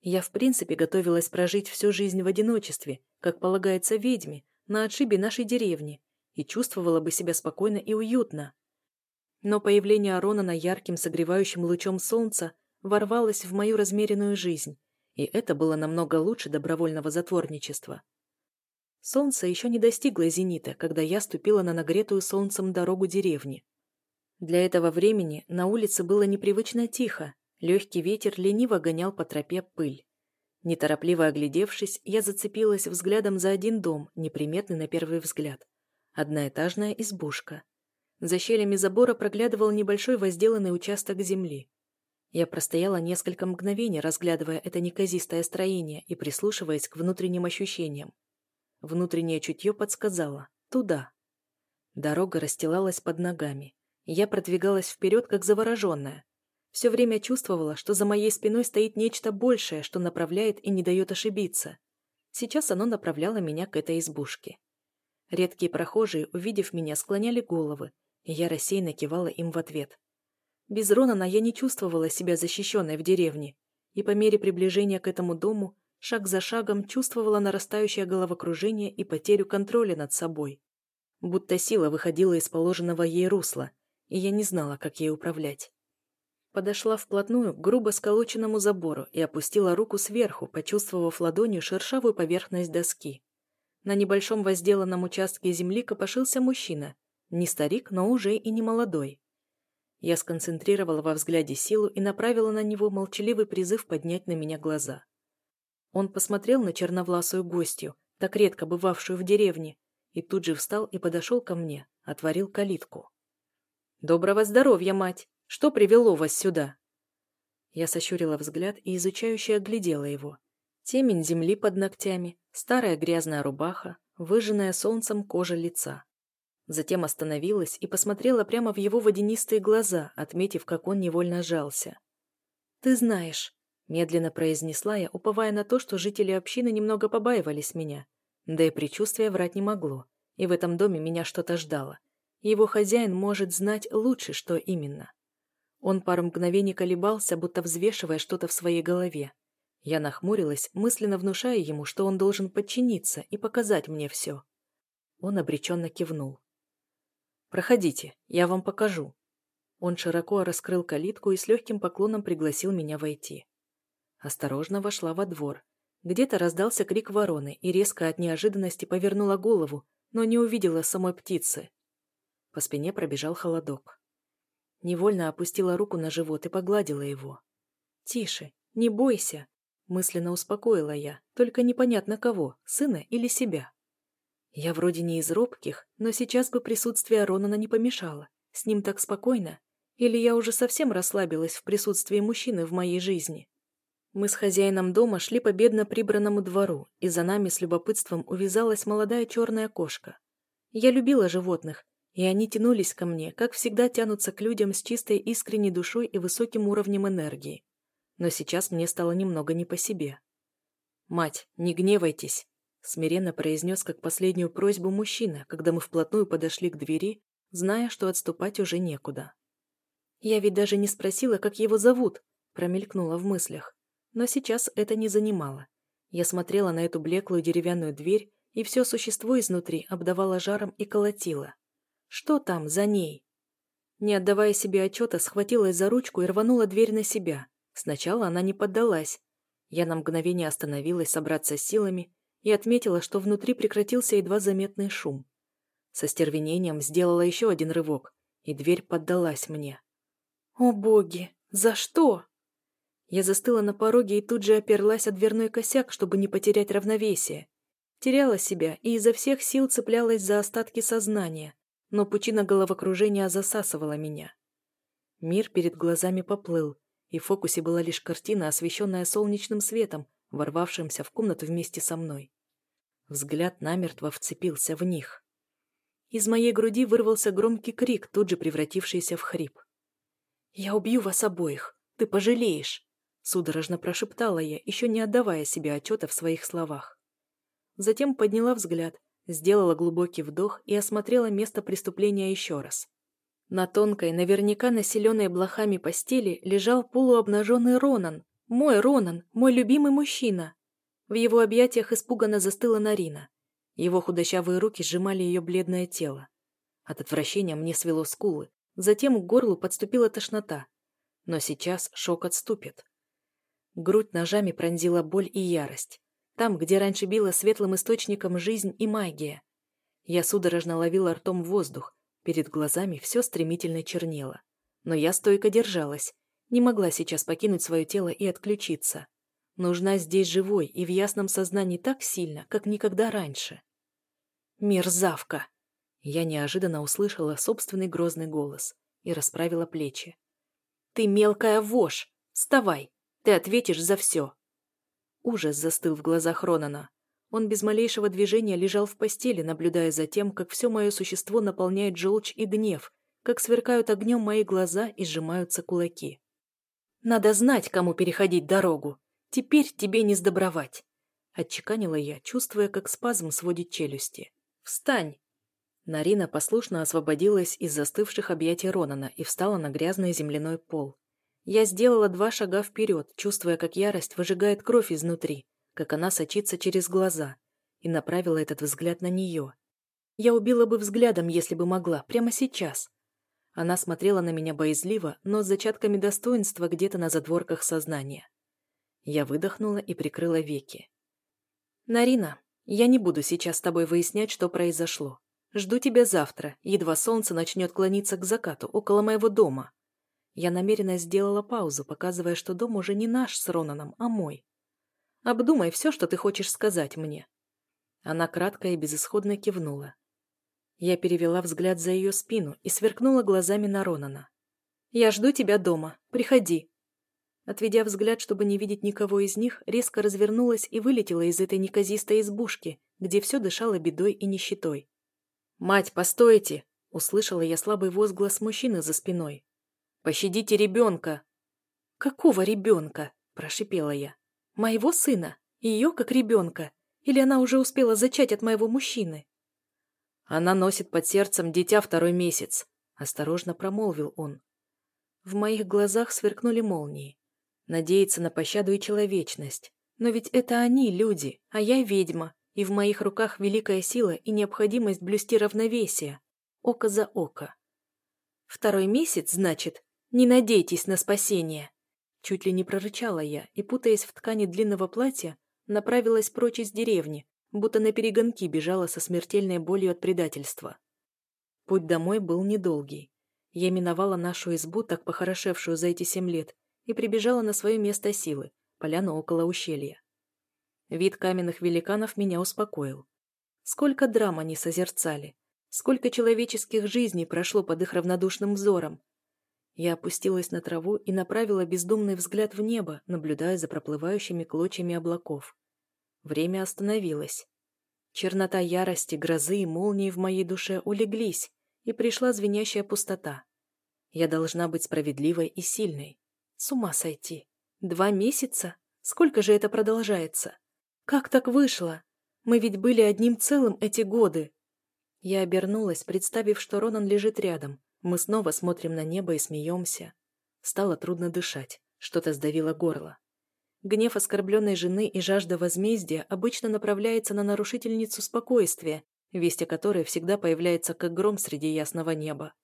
Я в принципе готовилась прожить всю жизнь в одиночестве, как полагается ведьме, на отшибе нашей деревни, и чувствовала бы себя спокойно и уютно. Но появление Аронана ярким согревающим лучом солнца ворвалось в мою размеренную жизнь, и это было намного лучше добровольного затворничества. Солнце еще не достигло зенита, когда я ступила на нагретую солнцем дорогу деревни. Для этого времени на улице было непривычно тихо, легкий ветер лениво гонял по тропе пыль. Неторопливо оглядевшись, я зацепилась взглядом за один дом, неприметный на первый взгляд. Одноэтажная избушка. За щелями забора проглядывал небольшой возделанный участок земли. Я простояла несколько мгновений, разглядывая это неказистое строение и прислушиваясь к внутренним ощущениям. Внутреннее чутье подсказало «туда». Дорога расстилалась под ногами. Я продвигалась вперед, как завороженная. Все время чувствовала, что за моей спиной стоит нечто большее, что направляет и не дает ошибиться. Сейчас оно направляло меня к этой избушке. Редкие прохожие, увидев меня, склоняли головы, и я рассеянно кивала им в ответ. Без Ронана я не чувствовала себя защищенной в деревне, и по мере приближения к этому дому шаг за шагом чувствовала нарастающее головокружение и потерю контроля над собой. Будто сила выходила из положенного ей русла, и я не знала, как ей управлять. Подошла вплотную к грубо сколоченному забору и опустила руку сверху, почувствовав ладонью шершавую поверхность доски. На небольшом возделанном участке земли копошился мужчина, не старик, но уже и не молодой. Я сконцентрировала во взгляде силу и направила на него молчаливый призыв поднять на меня глаза. Он посмотрел на черновласую гостью, так редко бывавшую в деревне, и тут же встал и подошел ко мне, отворил калитку. «Доброго здоровья, мать! Что привело вас сюда?» Я сощурила взгляд и изучающе оглядела его. Темень земли под ногтями, старая грязная рубаха, выжженная солнцем кожа лица. Затем остановилась и посмотрела прямо в его водянистые глаза, отметив, как он невольно жался. «Ты знаешь», — медленно произнесла я, уповая на то, что жители общины немного побаивались меня. Да и предчувствие врать не могло, и в этом доме меня что-то ждало. Его хозяин может знать лучше, что именно. Он пару мгновений колебался, будто взвешивая что-то в своей голове. Я нахмурилась, мысленно внушая ему, что он должен подчиниться и показать мне все. Он обреченно кивнул. «Проходите, я вам покажу». Он широко раскрыл калитку и с легким поклоном пригласил меня войти. Осторожно вошла во двор. Где-то раздался крик вороны и резко от неожиданности повернула голову, но не увидела самой птицы. По спине пробежал холодок. Невольно опустила руку на живот и погладила его. «Тише, не бойся», — мысленно успокоила я, только непонятно кого, сына или себя. Я вроде не из робких, но сейчас бы присутствие Ронана не помешало. С ним так спокойно. Или я уже совсем расслабилась в присутствии мужчины в моей жизни. Мы с хозяином дома шли по бедно прибранному двору, и за нами с любопытством увязалась молодая черная кошка. Я любила животных, и они тянулись ко мне, как всегда тянутся к людям с чистой искренней душой и высоким уровнем энергии. Но сейчас мне стало немного не по себе. «Мать, не гневайтесь!» Смиренно произнес как последнюю просьбу мужчина, когда мы вплотную подошли к двери, зная, что отступать уже некуда. «Я ведь даже не спросила, как его зовут», промелькнула в мыслях. Но сейчас это не занимало. Я смотрела на эту блеклую деревянную дверь, и все существо изнутри обдавало жаром и колотило. Что там за ней? Не отдавая себе отчета, схватилась за ручку и рванула дверь на себя. Сначала она не поддалась. Я на мгновение остановилась собраться силами и отметила, что внутри прекратился едва заметный шум. Со стервенением сделала еще один рывок, и дверь поддалась мне. «О боги! За что?» Я застыла на пороге и тут же оперлась о дверной косяк, чтобы не потерять равновесие. Теряла себя и изо всех сил цеплялась за остатки сознания, но пучина головокружения засасывала меня. Мир перед глазами поплыл, и в фокусе была лишь картина, освещенная солнечным светом, ворвавшимся в комнату вместе со мной. Взгляд намертво вцепился в них. Из моей груди вырвался громкий крик, тут же превратившийся в хрип. «Я убью вас обоих! Ты пожалеешь!» Судорожно прошептала я, еще не отдавая себе отчета в своих словах. Затем подняла взгляд, сделала глубокий вдох и осмотрела место преступления еще раз. На тонкой, наверняка населенной блохами постели лежал полуобнаженный Ронан, мой Ронан, мой любимый мужчина. В его объятиях испуганно застыла Нарина. Его худощавые руки сжимали ее бледное тело. От отвращения мне свело скулы, затем к горлу подступила тошнота. Но сейчас шок отступит. Грудь ножами пронзила боль и ярость. Там, где раньше била светлым источником жизнь и магия. Я судорожно ловила ртом воздух, перед глазами все стремительно чернело. Но я стойко держалась, не могла сейчас покинуть свое тело и отключиться. Нужна здесь живой и в ясном сознании так сильно, как никогда раньше. «Мерзавка!» Я неожиданно услышала собственный грозный голос и расправила плечи. «Ты мелкая вошь! Вставай! Ты ответишь за все!» Ужас застыл в глазах Ронана. Он без малейшего движения лежал в постели, наблюдая за тем, как все мое существо наполняет желчь и гнев, как сверкают огнем мои глаза и сжимаются кулаки. Надо знать, кому переходить дорогу. Теперь тебе не сдобровать. Отчеканила я, чувствуя, как спазм сводит челюсти. Встань! Нарина послушно освободилась из застывших объятий Ронана и встала на грязный земляной пол. Я сделала два шага вперед, чувствуя, как ярость выжигает кровь изнутри, как она сочится через глаза, и направила этот взгляд на нее. Я убила бы взглядом, если бы могла, прямо сейчас. Она смотрела на меня боязливо, но с зачатками достоинства где-то на задворках сознания. Я выдохнула и прикрыла веки. «Нарина, я не буду сейчас с тобой выяснять, что произошло. Жду тебя завтра, едва солнце начнет клониться к закату, около моего дома». Я намеренно сделала паузу, показывая, что дом уже не наш с Ронаном, а мой. «Обдумай все, что ты хочешь сказать мне». Она кратко и безысходно кивнула. Я перевела взгляд за ее спину и сверкнула глазами на Ронана. «Я жду тебя дома. Приходи». Отведя взгляд, чтобы не видеть никого из них, резко развернулась и вылетела из этой неказистой избушки, где все дышало бедой и нищетой. «Мать, постойте!» — услышала я слабый возглас мужчины за спиной. «Пощадите ребенка!» «Какого ребенка?» — прошипела я. «Моего сына? Ее как ребенка? Или она уже успела зачать от моего мужчины?» «Она носит под сердцем дитя второй месяц», — осторожно промолвил он. В моих глазах сверкнули молнии. Надеяться на пощаду и человечность. Но ведь это они люди, а я ведьма, и в моих руках великая сила и необходимость блюсти равновесие. Око за око. Второй месяц, значит, не надейтесь на спасение. Чуть ли не прорычала я и, путаясь в ткани длинного платья, направилась прочь из деревни, будто на перегонки бежала со смертельной болью от предательства. Путь домой был недолгий. Я миновала нашу избу, так похорошевшую за эти семь лет, и прибежала на свое место силы, поляну около ущелья. Вид каменных великанов меня успокоил. Сколько драм они созерцали, сколько человеческих жизней прошло под их равнодушным взором. Я опустилась на траву и направила бездумный взгляд в небо, наблюдая за проплывающими клочьями облаков. Время остановилось. Чернота ярости, грозы и молнии в моей душе улеглись, и пришла звенящая пустота. Я должна быть справедливой и сильной. С ума сойти. Два месяца? Сколько же это продолжается? Как так вышло? Мы ведь были одним целым эти годы. Я обернулась, представив, что Ронан лежит рядом. Мы снова смотрим на небо и смеемся. Стало трудно дышать. Что-то сдавило горло. Гнев оскорбленной жены и жажда возмездия обычно направляется на нарушительницу спокойствия, весть о которой всегда появляется как гром среди ясного неба.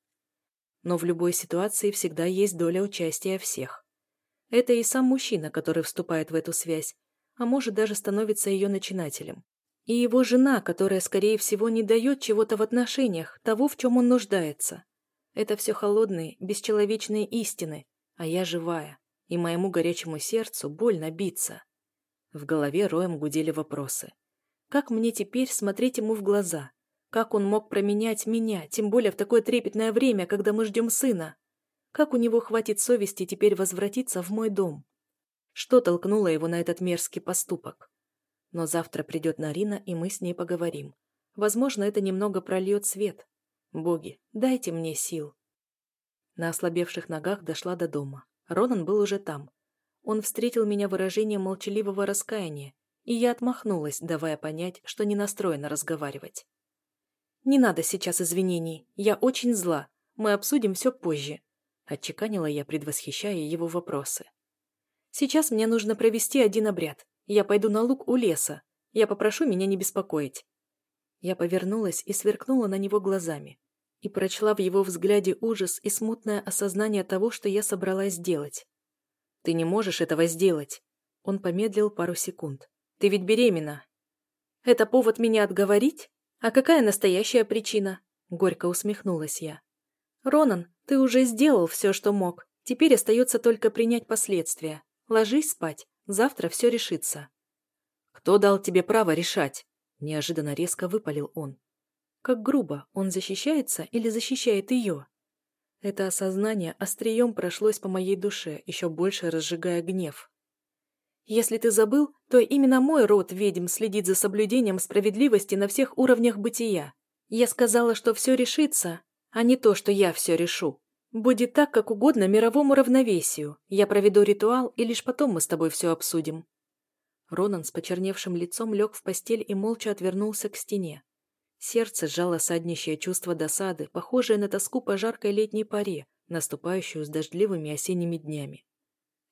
Но в любой ситуации всегда есть доля участия всех. Это и сам мужчина, который вступает в эту связь, а может даже становится ее начинателем. И его жена, которая, скорее всего, не дает чего-то в отношениях, того, в чем он нуждается. Это все холодные, бесчеловечные истины, а я живая, и моему горячему сердцу больно биться. В голове роем гудели вопросы. Как мне теперь смотреть ему в глаза? Как он мог променять меня, тем более в такое трепетное время, когда мы ждем сына? Как у него хватит совести теперь возвратиться в мой дом? Что толкнуло его на этот мерзкий поступок? Но завтра придет Нарина, и мы с ней поговорим. Возможно, это немного прольет свет. Боги, дайте мне сил. На ослабевших ногах дошла до дома. Ронан был уже там. Он встретил меня выражением молчаливого раскаяния, и я отмахнулась, давая понять, что не настроена разговаривать. «Не надо сейчас извинений. Я очень зла. Мы обсудим все позже. Отчеканила я, предвосхищая его вопросы. «Сейчас мне нужно провести один обряд. Я пойду на луг у леса. Я попрошу меня не беспокоить». Я повернулась и сверкнула на него глазами. И прочла в его взгляде ужас и смутное осознание того, что я собралась сделать. «Ты не можешь этого сделать!» Он помедлил пару секунд. «Ты ведь беременна!» «Это повод меня отговорить? А какая настоящая причина?» Горько усмехнулась я. «Ронан, ты уже сделал все, что мог. Теперь остается только принять последствия. Ложись спать. Завтра все решится». «Кто дал тебе право решать?» Неожиданно резко выпалил он. Как грубо, он защищается или защищает ее? Это осознание острием прошлось по моей душе, еще больше разжигая гнев. Если ты забыл, то именно мой род ведьм следит за соблюдением справедливости на всех уровнях бытия. Я сказала, что все решится, а не то, что я все решу. Будет так, как угодно мировому равновесию. Я проведу ритуал, и лишь потом мы с тобой все обсудим». Ронан с почерневшим лицом лег в постель и молча отвернулся к стене. Сердце сжало саднищее чувство досады, похожее на тоску по жаркой летней паре, наступающую с дождливыми осенними днями.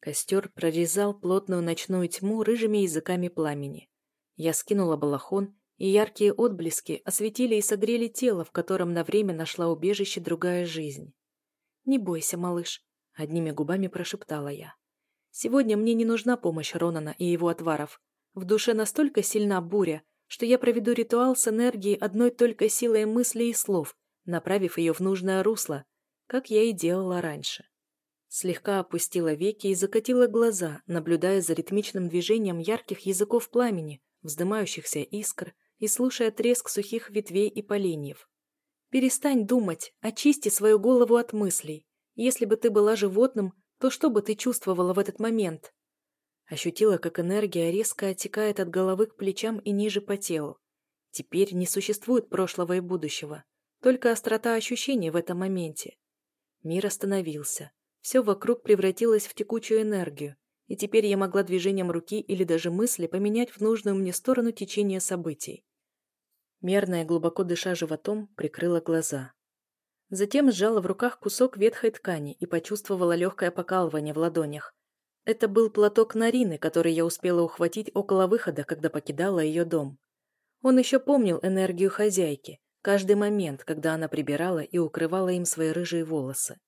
Костер прорезал плотную ночную тьму рыжими языками пламени. Я скинула балахон и яркие отблески осветили и согрели тело, в котором на время нашла убежище другая жизнь. «Не бойся, малыш», — одними губами прошептала я. «Сегодня мне не нужна помощь Ронана и его отваров. В душе настолько сильна буря, что я проведу ритуал с энергией одной только силой мысли и слов, направив ее в нужное русло, как я и делала раньше». Слегка опустила веки и закатила глаза, наблюдая за ритмичным движением ярких языков пламени, вздымающихся искр, и слушая треск сухих ветвей и поленьев. «Перестань думать, очисти свою голову от мыслей. Если бы ты была животным, то что бы ты чувствовала в этот момент?» Ощутила, как энергия резко оттекает от головы к плечам и ниже по телу. Теперь не существует прошлого и будущего, только острота ощущений в этом моменте. Мир остановился. Все вокруг превратилось в текучую энергию, и теперь я могла движением руки или даже мысли поменять в нужную мне сторону течение событий. Мерно и глубоко дыша животом, прикрыла глаза. Затем сжала в руках кусок ветхой ткани и почувствовала легкое покалывание в ладонях. Это был платок Нарины, который я успела ухватить около выхода, когда покидала ее дом. Он еще помнил энергию хозяйки, каждый момент, когда она прибирала и укрывала им свои рыжие волосы.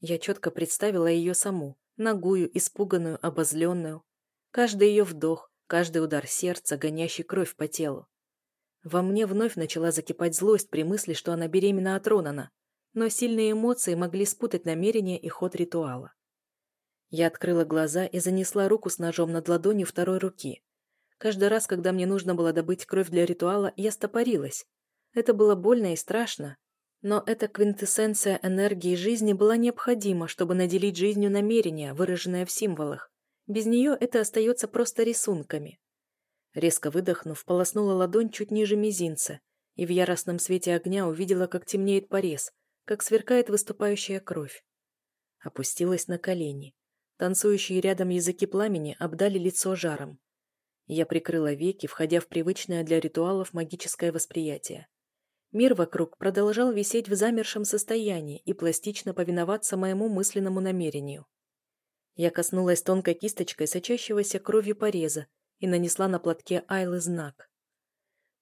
Я четко представила ее саму, нагую, испуганную, обозленную. Каждый ее вдох, каждый удар сердца, гонящий кровь по телу. Во мне вновь начала закипать злость при мысли, что она беременна от Ронана, но сильные эмоции могли спутать намерение и ход ритуала. Я открыла глаза и занесла руку с ножом над ладонью второй руки. Каждый раз, когда мне нужно было добыть кровь для ритуала, я стопорилась. Это было больно и страшно, но эта квинтэссенция энергии жизни была необходима, чтобы наделить жизнью намерение, выраженное в символах. Без нее это остается просто рисунками. Резко выдохнув, полоснула ладонь чуть ниже мизинца и в яростном свете огня увидела, как темнеет порез, как сверкает выступающая кровь. Опустилась на колени. Танцующие рядом языки пламени обдали лицо жаром. Я прикрыла веки, входя в привычное для ритуалов магическое восприятие. Мир вокруг продолжал висеть в замершем состоянии и пластично повиноваться моему мысленному намерению. Я коснулась тонкой кисточкой сочащегося кровью пореза и нанесла на платке Айлы знак.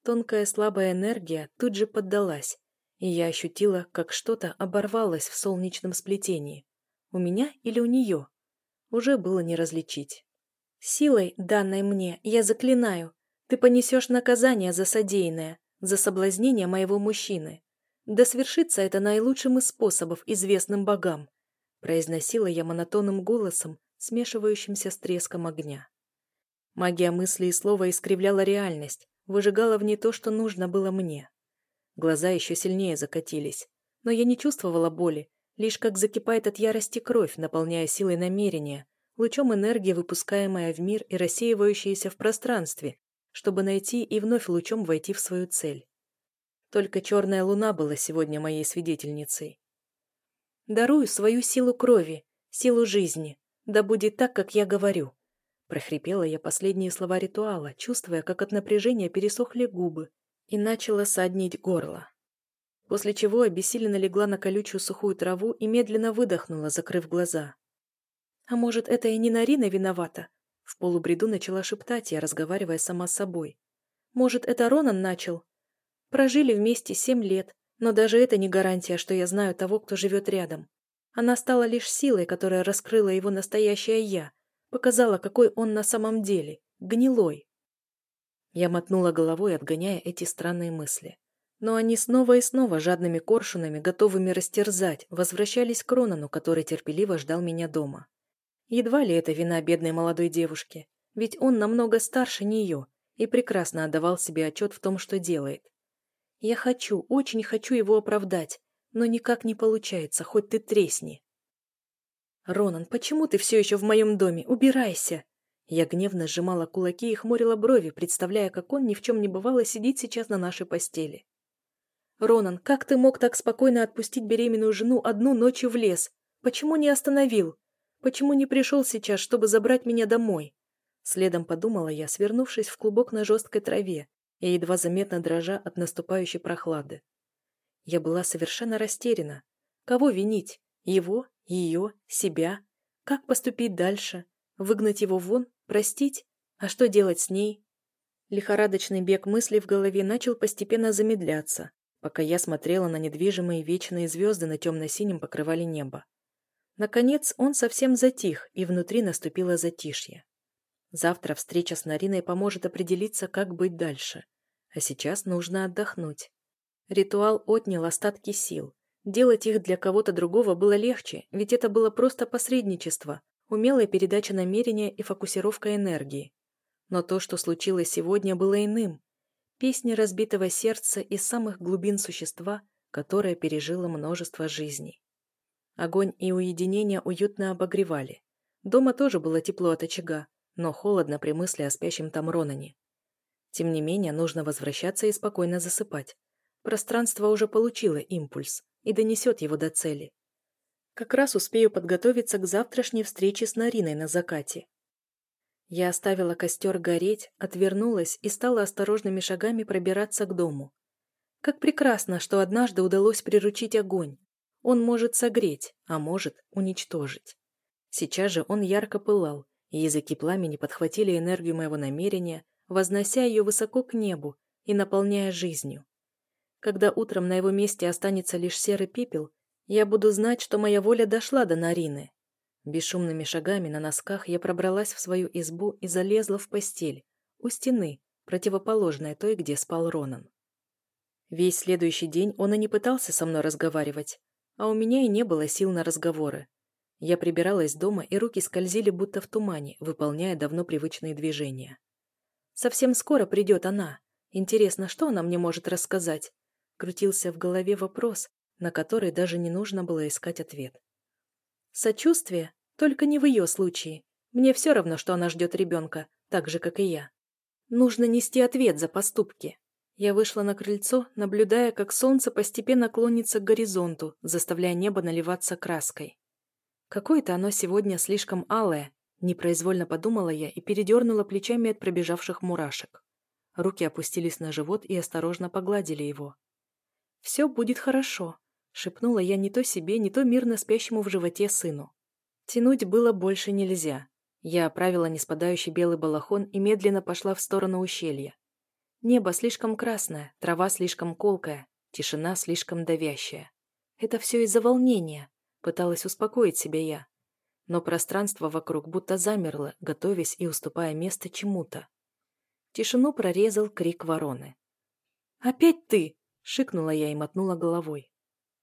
Тонкая слабая энергия тут же поддалась, и я ощутила, как что-то оборвалось в солнечном сплетении. У меня или у нее? Уже было не различить. «Силой, данной мне, я заклинаю, ты понесешь наказание за содеянное, за соблазнение моего мужчины. Да свершится это наилучшим из способов, известным богам», произносила я монотонным голосом, смешивающимся с треском огня. Магия мысли и слова искривляла реальность, выжигала в ней то, что нужно было мне. Глаза еще сильнее закатились, но я не чувствовала боли, Лишь как закипает от ярости кровь, наполняя силой намерения, лучом энергии, выпускаемая в мир и рассеивающаяся в пространстве, чтобы найти и вновь лучом войти в свою цель. Только черная луна была сегодня моей свидетельницей. «Дарую свою силу крови, силу жизни. Да будет так, как я говорю». Прохрипела я последние слова ритуала, чувствуя, как от напряжения пересохли губы, и начала саднить горло после чего обессиленно легла на колючую сухую траву и медленно выдохнула, закрыв глаза. «А может, это и не Нарина виновата?» В полубреду начала шептать я, разговаривая сама с собой. «Может, это Ронан начал?» Прожили вместе семь лет, но даже это не гарантия, что я знаю того, кто живет рядом. Она стала лишь силой, которая раскрыла его настоящее «я», показала, какой он на самом деле, гнилой. Я мотнула головой, отгоняя эти странные мысли. Но они снова и снова жадными коршунами, готовыми растерзать, возвращались к Ронану, который терпеливо ждал меня дома. Едва ли это вина бедной молодой девушки, ведь он намного старше нее и прекрасно отдавал себе отчет в том, что делает. Я хочу, очень хочу его оправдать, но никак не получается, хоть ты тресни. «Ронан, почему ты все еще в моем доме? Убирайся!» Я гневно сжимала кулаки и хмурила брови, представляя, как он ни в чем не бывало сидит сейчас на нашей постели. «Ронан, как ты мог так спокойно отпустить беременную жену одну ночью в лес? Почему не остановил? Почему не пришел сейчас, чтобы забрать меня домой?» Следом подумала я, свернувшись в клубок на жесткой траве и едва заметно дрожа от наступающей прохлады. Я была совершенно растеряна. Кого винить? Его? Ее? Себя? Как поступить дальше? Выгнать его вон? Простить? А что делать с ней? Лихорадочный бег мыслей в голове начал постепенно замедляться, пока я смотрела на недвижимые вечные звезды на темно-синем покрывали небо. Наконец он совсем затих, и внутри наступило затишье. Завтра встреча с Нариной поможет определиться, как быть дальше. А сейчас нужно отдохнуть. Ритуал отнял остатки сил. Делать их для кого-то другого было легче, ведь это было просто посредничество, умелая передача намерения и фокусировка энергии. Но то, что случилось сегодня, было иным. Песни разбитого сердца из самых глубин существа, которое пережило множество жизней. Огонь и уединение уютно обогревали. Дома тоже было тепло от очага, но холодно при мысли о спящем там Ронане. Тем не менее, нужно возвращаться и спокойно засыпать. Пространство уже получило импульс и донесет его до цели. Как раз успею подготовиться к завтрашней встрече с Нариной на закате. Я оставила костер гореть, отвернулась и стала осторожными шагами пробираться к дому. Как прекрасно, что однажды удалось приручить огонь. Он может согреть, а может уничтожить. Сейчас же он ярко пылал, и языки пламени подхватили энергию моего намерения, вознося ее высоко к небу и наполняя жизнью. Когда утром на его месте останется лишь серый пепел, я буду знать, что моя воля дошла до Нарины. Бесшумными шагами на носках я пробралась в свою избу и залезла в постель, у стены, противоположной той, где спал Ронан. Весь следующий день он и не пытался со мной разговаривать, а у меня и не было сил на разговоры. Я прибиралась дома, и руки скользили будто в тумане, выполняя давно привычные движения. Совсем скоро придет она. Интересно, что она мне может рассказать? Крутился в голове вопрос, на который даже не нужно было искать ответ. Сочувствие? Только не в ее случае. Мне все равно, что она ждет ребенка, так же, как и я. Нужно нести ответ за поступки. Я вышла на крыльцо, наблюдая, как солнце постепенно клонится к горизонту, заставляя небо наливаться краской. Какое-то оно сегодня слишком алое, непроизвольно подумала я и передернула плечами от пробежавших мурашек. Руки опустились на живот и осторожно погладили его. «Все будет хорошо», — шепнула я не то себе, не то мирно спящему в животе сыну. Тянуть было больше нельзя. Я оправила неспадающий белый балахон и медленно пошла в сторону ущелья. Небо слишком красное, трава слишком колкая, тишина слишком давящая. Это все из-за волнения, пыталась успокоить себя я. Но пространство вокруг будто замерло, готовясь и уступая место чему-то. Тишину прорезал крик вороны. «Опять ты!» Шикнула я и мотнула головой.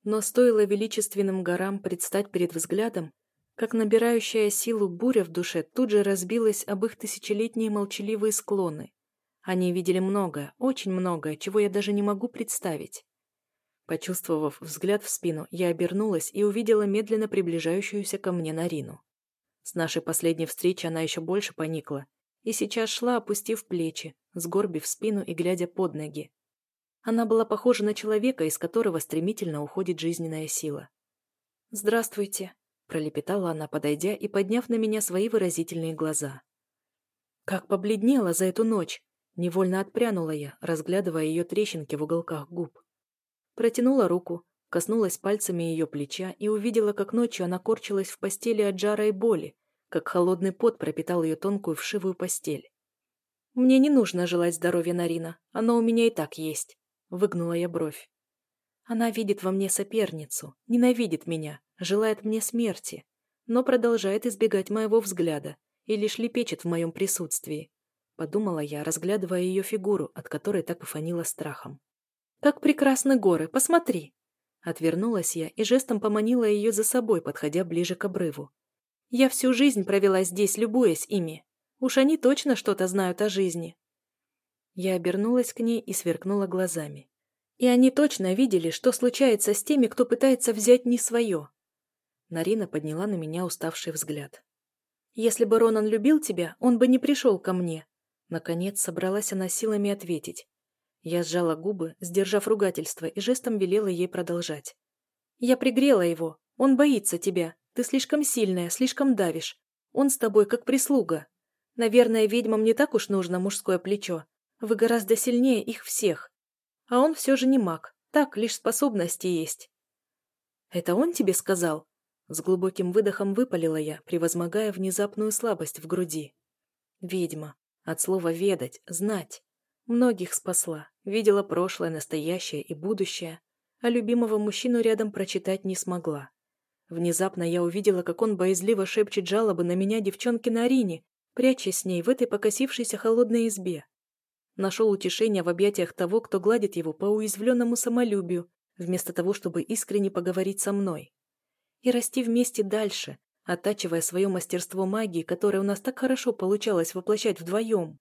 Но стоило величественным горам предстать перед взглядом, как набирающая силу буря в душе тут же разбилась об их тысячелетние молчаливые склоны. Они видели многое, очень многое, чего я даже не могу представить. Почувствовав взгляд в спину, я обернулась и увидела медленно приближающуюся ко мне Нарину. С нашей последней встречи она еще больше поникла, и сейчас шла, опустив плечи, сгорбив спину и глядя под ноги. Она была похожа на человека, из которого стремительно уходит жизненная сила. «Здравствуйте», – пролепетала она, подойдя и подняв на меня свои выразительные глаза. Как побледнела за эту ночь! Невольно отпрянула я, разглядывая ее трещинки в уголках губ. Протянула руку, коснулась пальцами ее плеча и увидела, как ночью она корчилась в постели от жара и боли, как холодный пот пропитал ее тонкую вшивую постель. «Мне не нужно желать здоровья Нарина, оно у меня и так есть. Выгнула я бровь. Она видит во мне соперницу, ненавидит меня, желает мне смерти, но продолжает избегать моего взгляда и лишь лепечет в моем присутствии. Подумала я, разглядывая ее фигуру, от которой так и фанила страхом. «Как прекрасны горы, посмотри!» Отвернулась я и жестом поманила ее за собой, подходя ближе к обрыву. «Я всю жизнь провела здесь, любуясь ими. Уж они точно что-то знают о жизни. Я обернулась к ней и сверкнула глазами. И они точно видели, что случается с теми, кто пытается взять не свое. Нарина подняла на меня уставший взгляд. «Если бы Ронан любил тебя, он бы не пришел ко мне». Наконец собралась она силами ответить. Я сжала губы, сдержав ругательство, и жестом велела ей продолжать. «Я пригрела его. Он боится тебя. Ты слишком сильная, слишком давишь. Он с тобой как прислуга. Наверное, ведьмам не так уж нужно мужское плечо. Вы гораздо сильнее их всех. А он все же не маг. Так, лишь способности есть. Это он тебе сказал? С глубоким выдохом выпалила я, превозмогая внезапную слабость в груди. Ведьма. От слова «ведать», «знать». Многих спасла, видела прошлое, настоящее и будущее, а любимого мужчину рядом прочитать не смогла. Внезапно я увидела, как он боязливо шепчет жалобы на меня девчонке на Арине, прячась с ней в этой покосившейся холодной избе. Нашел утешение в объятиях того, кто гладит его по уязвленному самолюбию, вместо того, чтобы искренне поговорить со мной. И расти вместе дальше, оттачивая свое мастерство магии, которое у нас так хорошо получалось воплощать вдвоем.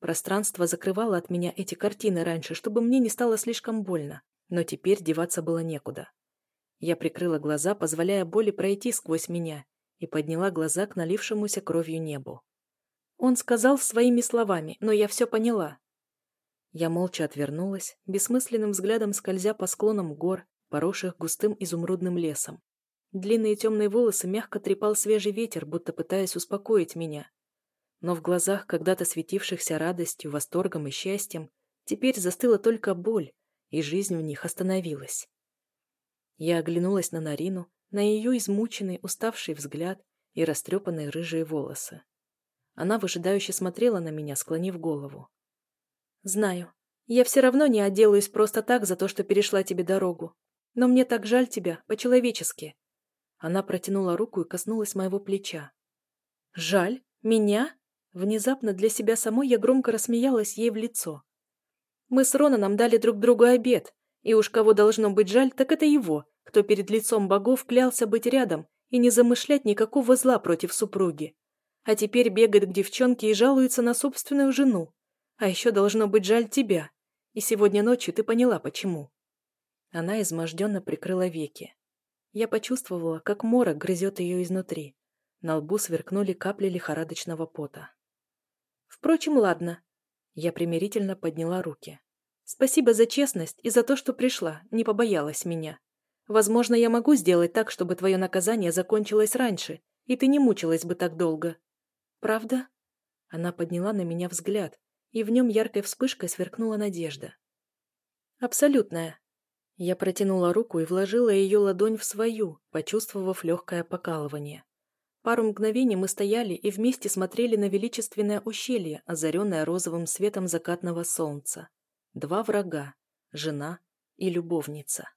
Пространство закрывало от меня эти картины раньше, чтобы мне не стало слишком больно, но теперь деваться было некуда. Я прикрыла глаза, позволяя боли пройти сквозь меня, и подняла глаза к налившемуся кровью небу. Он сказал своими словами, но я все поняла. Я молча отвернулась, бессмысленным взглядом скользя по склонам гор, поросших густым изумрудным лесом. Длинные темные волосы мягко трепал свежий ветер, будто пытаясь успокоить меня. Но в глазах, когда-то светившихся радостью, восторгом и счастьем, теперь застыла только боль, и жизнь в них остановилась. Я оглянулась на Нарину, на ее измученный, уставший взгляд и растрепанные рыжие волосы. Она выжидающе смотрела на меня, склонив голову. «Знаю. Я все равно не отделаюсь просто так за то, что перешла тебе дорогу. Но мне так жаль тебя, по-человечески». Она протянула руку и коснулась моего плеча. «Жаль? Меня?» Внезапно для себя самой я громко рассмеялась ей в лицо. «Мы с Ронаном дали друг другу обед, и уж кого должно быть жаль, так это его, кто перед лицом богов клялся быть рядом и не замышлять никакого зла против супруги. А теперь бегает к девчонке и жалуется на собственную жену. А еще должно быть жаль тебя. И сегодня ночью ты поняла, почему». Она изможденно прикрыла веки. Я почувствовала, как морок грызет ее изнутри. На лбу сверкнули капли лихорадочного пота. «Впрочем, ладно». Я примирительно подняла руки. «Спасибо за честность и за то, что пришла, не побоялась меня. Возможно, я могу сделать так, чтобы твое наказание закончилось раньше, и ты не мучилась бы так долго. Правда?» Она подняла на меня взгляд, и в нем яркой вспышкой сверкнула надежда. «Абсолютная». Я протянула руку и вложила ее ладонь в свою, почувствовав легкое покалывание. Пару мгновений мы стояли и вместе смотрели на величественное ущелье, озаренное розовым светом закатного солнца. Два врага – жена и любовница.